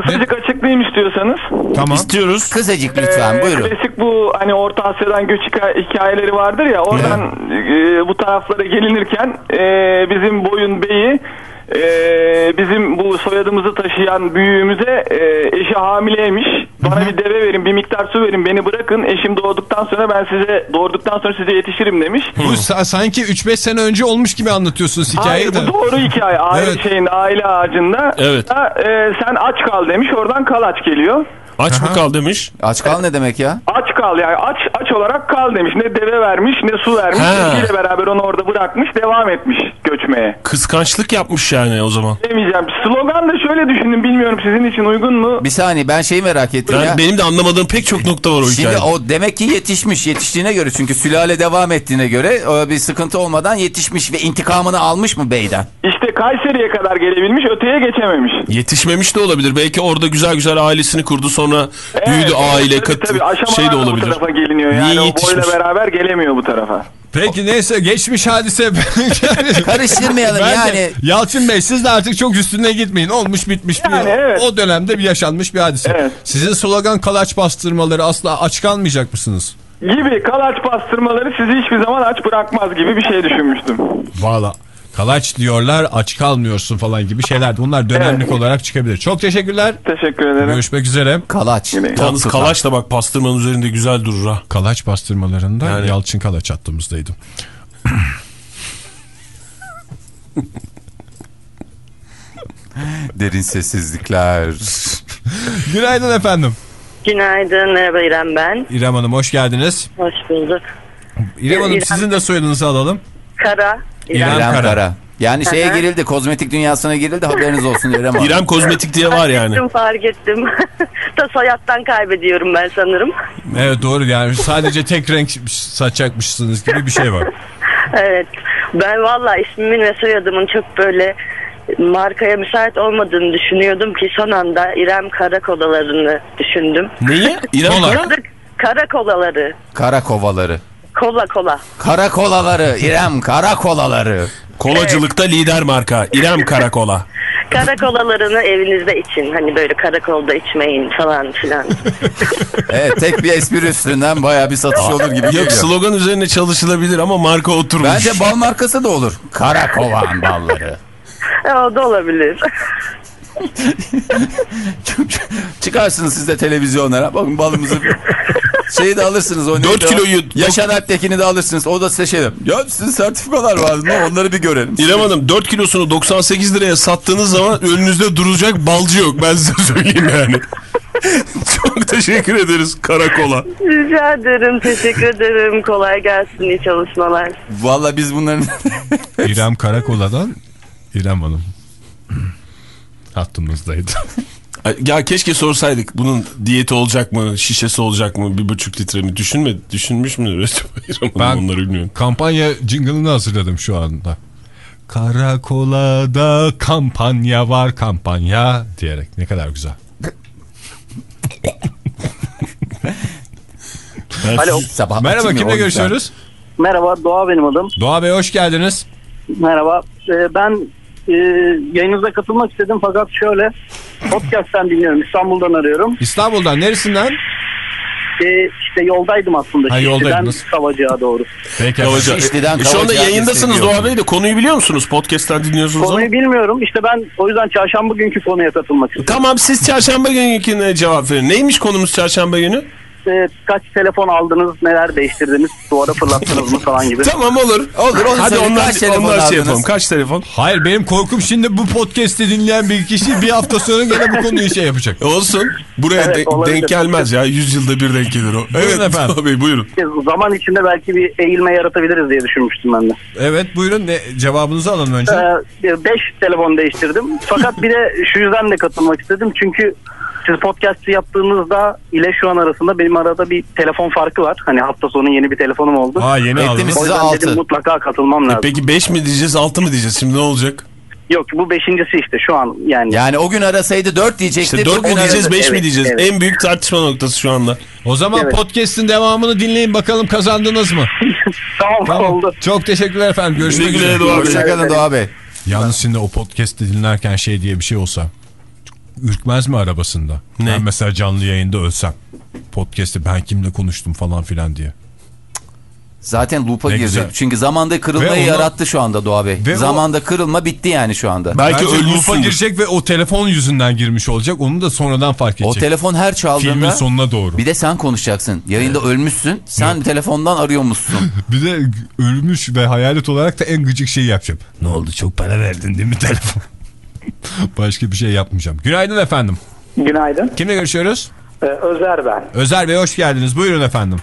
Kısacık açıklayayım istiyorsanız. Tamam. İstiyoruz. Kısacık lütfen Ee, buyurun. Klasik bu hani Orta Asya'dan göç hikaye- hikayeleri vardır ya oradan e, bu taraflara gelinirken e, bizim boyun beyi e, bizim bu soyadımızı taşıyan büyüğümüze e, eşi hamileymiş. Bana bir deve verin bir miktar su verin beni bırakın eşim doğduktan sonra ben size doğurduktan sonra size yetişirim demiş. Bu sa- sanki 3-5 sene önce olmuş gibi anlatıyorsunuz hikayeyi Hayır de. bu doğru hikaye aile Evet. şeyin aile ağacında. Evet. Da, e, sen aç kal demiş oradan kal aç geliyor. Aç mı kal demiş. Aç kal ne demek ya? Aç kal yani aç aç olarak kal demiş. Ne deve vermiş ne su vermiş. Ha. Eşiyle beraber onu orada bırakmış devam etmiş göçmeye. Kıskançlık yapmış yani o zaman. Demeyeceğim. Slogan da şöyle düşündüm bilmiyorum sizin için uygun mu? Bir saniye ben şeyi merak ettim Ben, ya. benim de anlamadığım pek çok nokta var o Şimdi hikayede. o demek ki yetişmiş yetiştiğine göre çünkü sülale devam ettiğine göre o bir sıkıntı olmadan yetişmiş ve intikamını almış mı beyden? İşte Kayseri'ye kadar gelebilmiş öteye geçememiş. Yetişmemiş de olabilir. Belki orada güzel güzel ailesini kurdu sonra büyüdü aile tabii, kat tabii, aşamalarla şey de bu olabilir. tarafa geliniyor. Yani Niye o yetişmiş? boyla beraber gelemiyor bu tarafa. Peki neyse geçmiş hadise. Karıştırmayalım Bence yani. Yalçın Bey siz de artık çok üstüne gitmeyin. Olmuş bitmiş bir Yani evet. o dönemde bir yaşanmış bir hadise. Evet. Sizin slogan kalaç bastırmaları asla aç kalmayacak mısınız? Gibi kalaç pastırmaları sizi hiçbir zaman aç bırakmaz gibi bir şey düşünmüştüm. Valla kalaç diyorlar aç kalmıyorsun falan gibi şeyler. Bunlar dönemlik olarak çıkabilir. Çok teşekkürler. Teşekkür ederim. Görüşmek üzere. Kalaç. Yalnız kalaç da bak pastırmanın üzerinde güzel durur ha. Kalaç bastırmalarında Yani- Yalçın Kalaç attığımızdaydım. Derin sessizlikler. Günaydın efendim. Günaydın, merhaba İrem ben. İrem Hanım hoş geldiniz. Hoş bulduk. İrem Hanım İrem. sizin de soyadınızı alalım. Kara. İrem İrem Kara. Kara. Yani şeye Aha. girildi kozmetik dünyasına girildi haberiniz olsun İrem Hanım. İrem kozmetik diye var yani. Ettim, fark ettim. da soyattan kaybediyorum ben sanırım. Evet doğru yani sadece tek renk saçacakmışsınız gibi bir şey var. Evet. Ben valla ismimin ve soyadımın çok böyle markaya müsait olmadığını düşünüyordum ki son anda İrem Karakolalarını düşündüm. Neyi? İrem. Kara? Karakolaları. Kara kovaları. Kola kola. Kara kolaları. İrem kara kolaları. Kolacılıkta lider marka. İrem Karakola. Karakolalarını evinizde için. Hani böyle karakolda içmeyin falan filan. Evet tek bir espri üstünden baya bir satış olur gibi Yok geliyor. slogan üzerine çalışılabilir ama marka oturmuş. Bence bal markası da olur. Kara kovan balları. E, o da olabilir. Çıkarsınız siz de televizyonlara. Bakın balımızı şeyi de alırsınız. O neydi Dört o? kiloyu- Yaşar Alptekin'i de alırsınız. O da size şey. Ya sizin sertifikalar var mı? Onları bir görelim. İrem Hanım 4 kilosunu 98 liraya sattığınız zaman önünüzde duracak balcı yok. Ben size söyleyeyim yani. Çok teşekkür ederiz Karakola. Rica ederim. Teşekkür ederim. Kolay gelsin. iyi çalışmalar. Valla biz bunların... İrem Karakola'dan İrem Hanım hattımızdaydı. Ya keşke sorsaydık bunun diyeti olacak mı, şişesi olacak mı, bir buçuk litre mi? Düşünme, düşünmüş mü? Hanım Ben- onları bilmiyorum. Kampanya jingle'ını hazırladım şu anda. Karakola'da kampanya var kampanya diyerek ne kadar güzel. Alo. Sabah Merhaba kimle görüşüyoruz? Merhaba Doğa benim adım. Doğa Bey hoş geldiniz. Merhaba. Ee, ben e, yayınıza katılmak istedim fakat şöyle podcast'ten dinliyorum. İstanbul'dan arıyorum. İstanbul'dan neresinden? Ee, işte yoldaydım aslında. Ha, yoldaydınız. Kavacığa doğru. Peki. Kavaca. Şişli'den E, şu anda yayındasınız. Doğa Bey de konuyu biliyor musunuz? Podcast'ten dinliyorsunuz ama. Konuyu bilmiyorum. İşte ben o yüzden çarşamba günkü konuya katılmak istedim. Tamam siz çarşamba gününkine cevap verin. Neymiş konumuz çarşamba günü? Ee, kaç telefon aldınız, neler değiştirdiniz, duvara fırlattınız mı falan gibi. Tamam olur. Olur onu Hadi söyle. onlar, Kaç telefon onlar şey aldınız? yapalım. Kaç telefon? Hayır benim korkum şimdi bu podcast'i dinleyen bir kişi bir hafta sonra gene bu konuyu şey yapacak. Olsun. Buraya Evet, de- olabilir. denk gelmez ya. Yüz yılda bir denk gelir o. Evet efendim. Bey buyurun. Zaman içinde belki bir eğilme yaratabiliriz diye düşünmüştüm ben de. Evet buyurun ne, cevabınızı alalım önce. Ee, beş telefon değiştirdim. Fakat bir de şu yüzden de katılmak istedim. Çünkü siz podcast'i yaptığınızda ile şu an arasında benim arada bir telefon farkı var. Hani hafta sonu yeni bir telefonum oldu. Aa yeni Etti mi aldınız. o size yüzden dedim altı? mutlaka katılmam lazım. E Peki 5 mi diyeceğiz 6 mı diyeceğiz şimdi ne olacak? Yok bu beşincisi işte şu an yani. Yani o gün arasaydı 4 diyecekti. İşte 4 bugün mü diyeceğiz arasa- 5 mi Evet, diyeceğiz? evet. En büyük tartışma noktası şu anda. O zaman Evet. podcast'in devamını dinleyin bakalım kazandınız mı? tamam, Tamam. oldu. Çok teşekkürler efendim. Görüşmek üzere. Doğa Bey. Hoşçakalın Doğa Bey. Yalnız şimdi o podcast'i dinlerken şey diye bir şey olsa ürkmez mi arabasında? Ne? Ben mesela canlı yayında ölsem podcast'te ben kimle konuştum falan filan diye. Zaten loop'a girdi. güzel. Çünkü zamanda kırılmayı Ve onu- yarattı şu anda Doğa Bey. Ve o- zamanda kırılma bitti yani şu anda. Belki Bence loop'a girecek ve o telefon yüzünden girmiş olacak. Onu da sonradan fark O edecek. telefon her Filmin çaldığında sonuna doğru. bir de sen konuşacaksın. Yayında ölmüşsün. Sen telefondan arıyormuşsun. Bir de ölmüş ve hayalet olarak da en gıcık şeyi yapacağım. Ne oldu çok para verdin değil mi telefon? Başka bir şey yapmayacağım. Günaydın efendim. Günaydın. Kimle görüşüyoruz? Ee, Özer ben. Özer Bey hoş geldiniz. Buyurun efendim.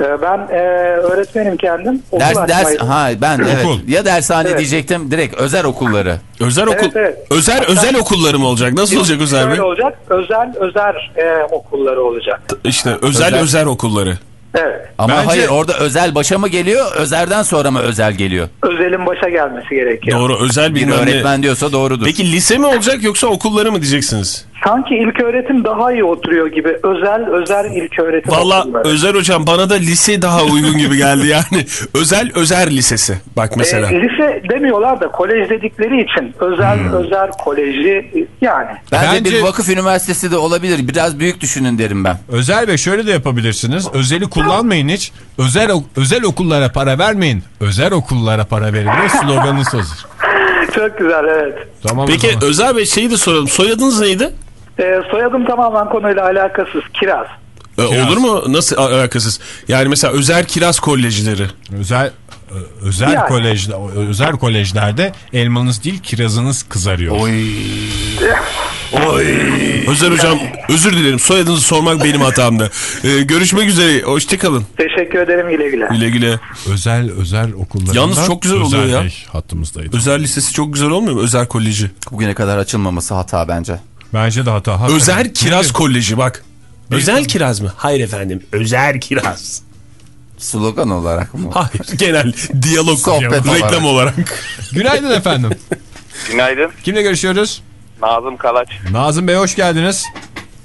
Ee, ben e, öğretmenim kendim. Okul ders ders ha ben evet. Okul. Ya dershane Evet. diyecektim direkt özel okulları. Özel okul. Evet, evet. Özel özel okulları mı olacak? Nasıl olacak özel Bey? olacak. Özel özel e, okulları olacak. İşte özel Özel- özel okulları. Evet. Ama Bence- hayır orada özel başa mı geliyor özerden sonra mı özel geliyor? Özelin başa gelmesi gerekiyor. Doğru özel Bir öğretmen diyorsa doğrudur. Peki lise mi olacak yoksa okulları mı diyeceksiniz? Sanki ilk öğretim daha iyi oturuyor gibi. Özel özel ilk öğretim Valla. Özel hocam bana da lise daha uygun gibi geldi yani. Özel özel lisesi bak mesela. E, lise demiyorlar da kolej dedikleri için özel Hmm. özel koleji yani. Bence, Bence- bir vakıf üniversitesi de olabilir. Biraz büyük düşünün derim ben. Özel Bey şöyle de yapabilirsiniz. Özeli kullanmayın hiç. Özel özel okullara para vermeyin. Özel okullara para verin sloganınız hazır. Çok güzel evet. Tamam Peki. Özel Bey şeyi de soralım. Soyadınız neydi? E, soyadım tamamen konuyla alakasız. Kiraz. Kiraz. olur mu? Nasıl alakasız? Yani mesela özel kiraz kolejleri. özel ö- özel Yani. kolejde özel kolejlerde elmanız değil kirazınız kızarıyor. Özel hocam özür dilerim. Soyadınızı sormak benim hatamdı. Ee, görüşmek üzere. Hoşçakalın. Teşekkür ederim güle güle. Güle güle. Özel özel okullarında Yalnız çok güzel oluyor Özel ya. Hattımızdaydı. Özel lisesi çok güzel olmuyor mu? Özel koleji. Bugüne kadar açılmaması hata bence. Bence de hata. hakikaten. Özel kiraz koleji bak. Özel kiraz mı? Hayır efendim. Özel kiraz. Slogan olarak mı? Hayır. Genel diyalog. Sohbet reklam olarak. Günaydın efendim. Günaydın. Kimle görüşüyoruz? Nazım Kalaç. Nazım Bey hoş geldiniz.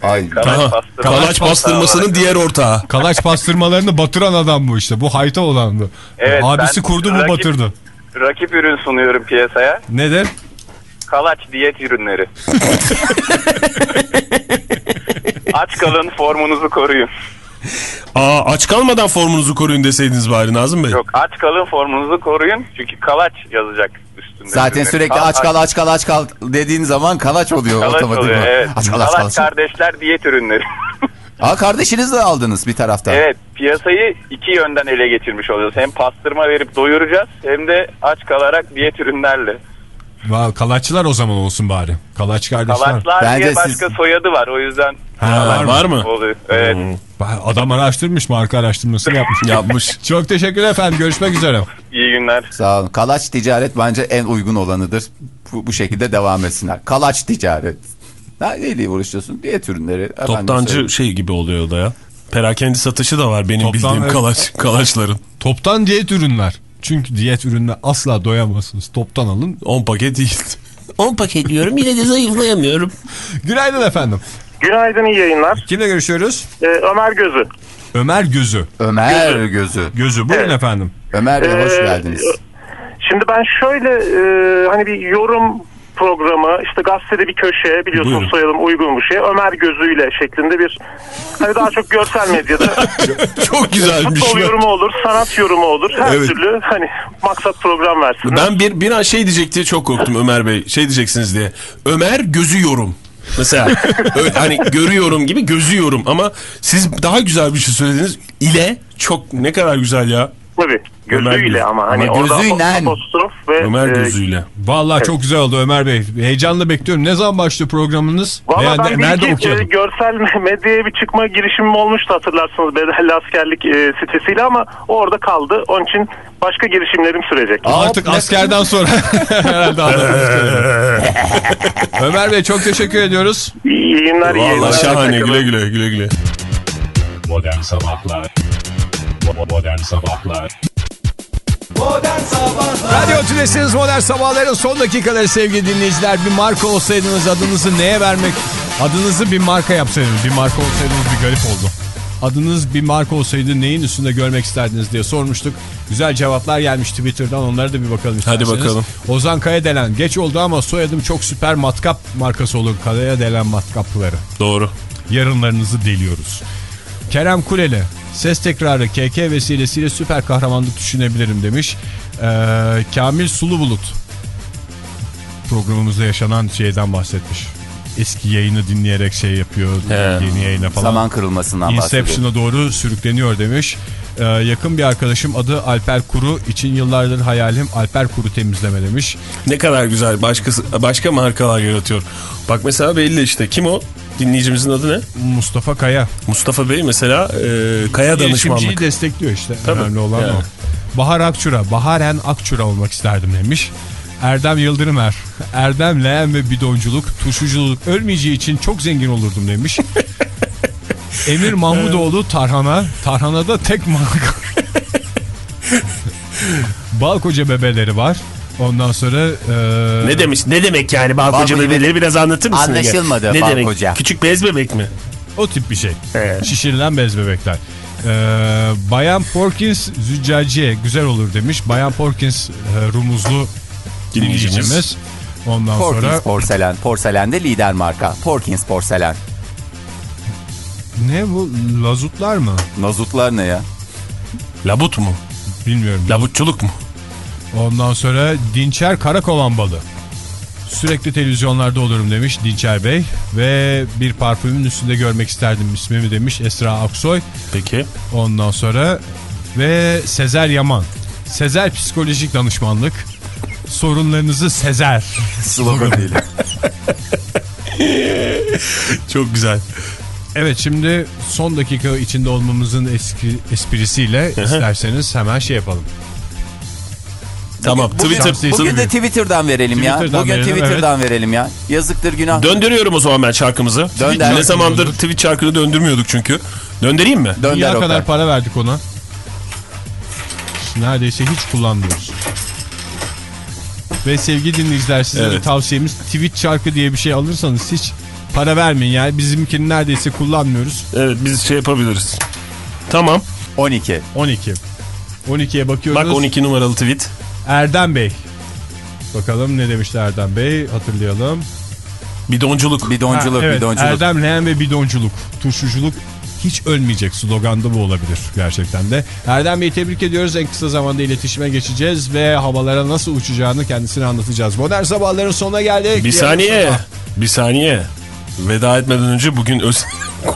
Ay. Kalaç Aha, pastırma. Kalaç pastırmasının diğer ortağı. Kalaç pastırmalarını batıran adam bu işte. Bu hayta olandı. Evet, Abisi kurdu bu rakip- batırdı. Rakip ürün sunuyorum piyasaya. Nedir? Kalaç diyet ürünleri. Aç kalın formunuzu koruyun. Aa aç kalmadan formunuzu koruyun deseydiniz bari Nazım Bey. Yok aç kalın formunuzu koruyun. Çünkü kalaç yazacak üstünde. Zaten sürekli aç kal aç kal aç kal dediğin zaman kalaç oluyor Kalaç otomatik. oluyor evet. Aç kal aç Kalaç kal. kardeşler diyet ürünleri. Aa kardeşiniz de aldınız bir taraftan. evet piyasayı iki yönden ele geçirmiş oluyoruz. Hem pastırma verip doyuracağız hem de aç kalarak diyet ürünlerle. Va- Kalaççılar o zaman olsun bari. Kalaç kardeşler. Kalaçlar Bence diye siz- başka soyadı var o yüzden Ha, var, var mı? oluyor. Evet. Adam araştırmış marka araştırmasını yapmış. Yapmış. Çok teşekkürler efendim. Görüşmek üzere. İyi günler. Sağ olun. Kalaç ticaret bence en uygun olanıdır. Bu, bu şekilde devam etsinler. Kalaç ticaret. Ha, neyle uğraşıyorsun? Diyet ürünleri. Toptancı şey gibi oluyor da ya. Perakende satışı da var benim Toptan bildiğim evet. kalaç, kalaçların. Toptan diyet ürünler. Çünkü diyet ürünler asla doyamazsınız. Toptan alın. 10 paket değil. 10 paket diyorum yine de zayıflayamıyorum. Günaydın efendim. Günaydın iyi yayınlar. Kimle görüşüyoruz? Ee, Ömer Gözü. Ömer Gözü. Ömer gözü. Gözü buyurun efendim. Ömer Bey hoş Ee, geldiniz. Şimdi ben şöyle e, hani bir yorum programı işte gazetede bir köşe biliyorsunuz Buyurun. soyadım uygun bir şey Ömer gözüyle şeklinde bir hani daha çok görsel medyada Çok güzelmiş. futbol yorumu olur sanat yorumu olur her Evet. türlü hani maksat program versin. Ben bir, bir an şey diyecek diye çok korktum Ömer Bey. Şey diyeceksiniz diye. Ömer gözü yorum. Mesela öyle hani görüyorum gibi gözü yorum ama siz daha güzel bir şey söylediniz. İle çok ne kadar güzel ya. Ömer Gözüyle gözü. ama hani Ama orada gözüyle. apostrof ve Ömer e, gözüyle. Vallahi çok güzel oldu Ömer Bey. Heyecanla bekliyorum. Ne zaman başlıyor programınız? Valla Veya ben ne- bir nerede iki, okuyalım? e, görsel medyaya bir çıkma girişimim olmuştu hatırlarsınız bedelli askerlik e, sitesiyle ama o orada kaldı. Onun için başka girişimlerim sürecek. Artık askerden sonra herhalde. Ömer Bey çok teşekkür ediyoruz. İyi yayınlar. Vallahi şahane güle güle güle güle. Modern Sabahlar Modern Sabahlar Radyo Tülesi'niz Modern Sabahların son dakikaları sevgili dinleyiciler. Bir marka olsaydınız adınızı neye vermek? Adınızı bir marka yapsaydınız. Bir marka olsaydınız bir garip oldu. Adınız bir marka olsaydı neyin üstünde görmek isterdiniz diye sormuştuk. Güzel cevaplar gelmiş Twitter'dan onlara da bir bakalım Hadi isterseniz. bakalım. Ozan Kayadelen geç oldu ama soyadım çok süper matkap markası olur. Kayadelen matkapları. Doğru. Yarınlarınızı deliyoruz. Kerem Kuleli ses tekrarı KK vesilesiyle süper kahramanlık düşünebilirim demiş. Ee, Kamil Sulubulut programımızda yaşanan şeyden bahsetmiş. Eski yayını dinleyerek şey yapıyor. Yeni yayına falan. Zaman kırılmasından bahsediyor. Inception'a doğru sürükleniyor demiş. Ee, yakın bir arkadaşım adı Alper Kuru için yıllardır hayalim Alper Kuru temizleme demiş. Ne kadar güzel başkası, başka markalar yaratıyor. Bak mesela belli işte. Kim o? Dinleyicimizin adı ne? Mustafa Kaya. Mustafa Bey mesela e, Kaya Girişimciyi danışmanlık. destekliyor işte. Tabii. Önemli olan Yani. o. Bahar Akçura, Baharen Akçura olmak isterdim demiş. Erdem Yıldırımer, Erdem leğen ve bidonculuk, turşuculuk ölmeyeceği için çok zengin olurdum demiş. Emir Mahmudoğlu Tarhana, Tarhana'da tek marka. Balkoca bebeleri var. Ondan sonra... e, Ne demiş? Ne demek yani balkoca Balkoca bebeleri biraz anlatır mısın? Anlaşılmadı Ne balkoca. demek? Küçük bez bebek mi? O tip bir şey. Şişirilen bez bebekler. Ee, Bayan Porkins züccaciye güzel olur demiş. Bayan Porkins e, rumuzlu Dinleyicimiz. dinleyicimiz. Ondan Porkins sonra porselen. Porselen de lider marka. Porkins porselen. ne bu lazutlar mı? Lazutlar ne ya? Labut mu? Bilmiyorum. Labutçuluk mu? Ondan sonra Dinçer Karakovan balı. Sürekli televizyonlarda olurum demiş Dinçer Bey. Ve bir parfümün üstünde görmek isterdim ismimi demiş Esra Aksoy. Peki. Ondan sonra ve Sezer Yaman. Sezer psikolojik danışmanlık. Sorunlarınızı Sezer. Sloganıyla. Çok güzel. Evet şimdi son dakika içinde olmamızın eski esprisiyle isterseniz hemen şey yapalım. Tamam Bugün, Twitter. bugün de Twitter'dan verelim ya. Twitter'dan Bugün verelim, Twitter'dan verelim ya. Yazıktır günah. Döndürüyorum o zaman ben şarkımızı. Dönder. Ne zamandır tweet şarkını döndürmüyorduk çünkü. Döndüreyim mi? Dünya kadar para verdik ona. Neredeyse hiç kullanmıyoruz. Ve sevgili dinleyiciler size Evet. tavsiyemiz tweet şarkı diye bir şey alırsanız hiç para vermeyin. Yani bizimkini neredeyse kullanmıyoruz. Evet biz şey yapabiliriz. Tamam. 12. 12. 12'ye bakıyoruz. Bak 12 numaralı tweet. Erdem Bey. Bakalım ne demişti Erdem Bey hatırlayalım. Bidonculuk. Bidonculuk, Ha, evet, bidonculuk. Erdem leğen ve bidonculuk. Turşuculuk hiç ölmeyecek sloganda bu olabilir gerçekten de. Erdem Bey'i tebrik ediyoruz. En kısa zamanda iletişime geçeceğiz ve havalara nasıl uçacağını kendisine anlatacağız. Modern sabahların sonuna geldik. Bir saniye. sabah- Bir saniye. Veda etmeden önce bugün öz...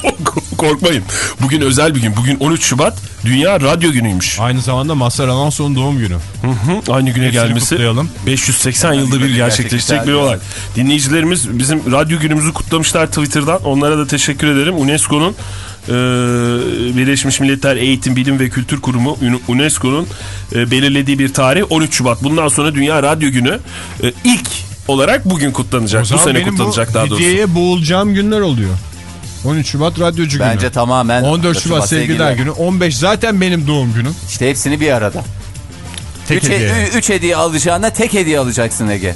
korkmayın. Bugün özel bir gün. Bugün 13 Şubat Dünya Radyo Günü'ymüş. Aynı zamanda Mazhar Alonso'nun doğum günü. Hı hı, aynı güne Hepsini gelmesi kutlayalım. 580 yılda bir gerçekleşecek bir olay. Dinleyicilerimiz bizim radyo günümüzü kutlamışlar Twitter'dan. Onlara da teşekkür ederim. UNESCO'nun e, Birleşmiş Milletler Eğitim, Bilim ve Kültür Kurumu UNESCO'nun e, belirlediği bir tarih 13 Şubat. Bundan sonra Dünya Radyo Günü e, ilk olarak bugün kutlanacak. Bu sene kutlanacak bu daha doğrusu. hediyeye boğulacağım günler oluyor. 13 Şubat radyocu günü. Bence tamamen 14 Şubat sevgiler sevgili. günü. 15 zaten benim doğum günüm. İşte hepsini bir arada. Tek 3 hediye. hediye. Üç hediye alacağına tek hediye alacaksın Ege.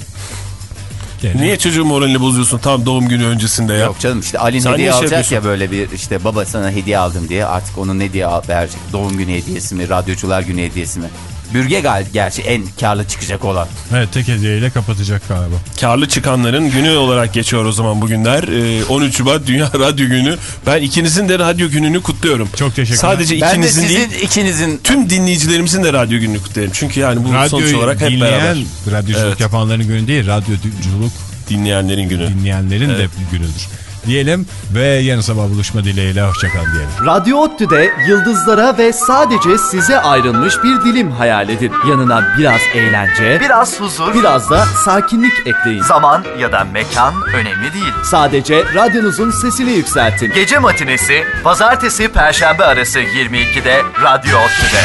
Niye çocuğun moralini bozuyorsun tam doğum günü öncesinde ya? Yok canım işte Ali'nin Sen hediye şey alacak ya böyle bir işte baba sana hediye aldım diye artık onun ne diye verecek? Doğum günü hediyesi mi? Radyocular günü hediyesi mi? Bürge gal gerçi en karlı çıkacak olan. Evet tek hediyeyle kapatacak galiba. Karlı çıkanların günü olarak geçiyor o zaman bugünler. Ee, 13 Şubat Dünya Radyo Günü. Ben ikinizin de radyo gününü kutluyorum. Çok teşekkürler. Sadece Ben de ikinizin sizin değil, ikinizin tüm dinleyicilerimizin de radyo gününü kutlayalım. Çünkü yani bu sonuç Radyoyu olarak hep dinleyen, beraber. radyoculuk Evet. yapanların günü değil, radyoculuk Dinleyenlerin günü. dinleyenlerin Evet. de günüdür. Diyelim ve yarın sabah buluşma dileğiyle hoşçakalın diyelim. Radyo ODTÜ'de yıldızlara ve sadece size ayrılmış bir dilim hayal edin. Yanına biraz eğlence, Biraz huzur, biraz da sakinlik ekleyin. zaman ya da mekan önemli değil. Sadece radyonuzun sesini yükseltin. Gece matinesi pazartesi perşembe arası 22'de Radyo ODTÜ'de.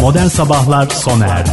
Modern Sabahlar sona erdi.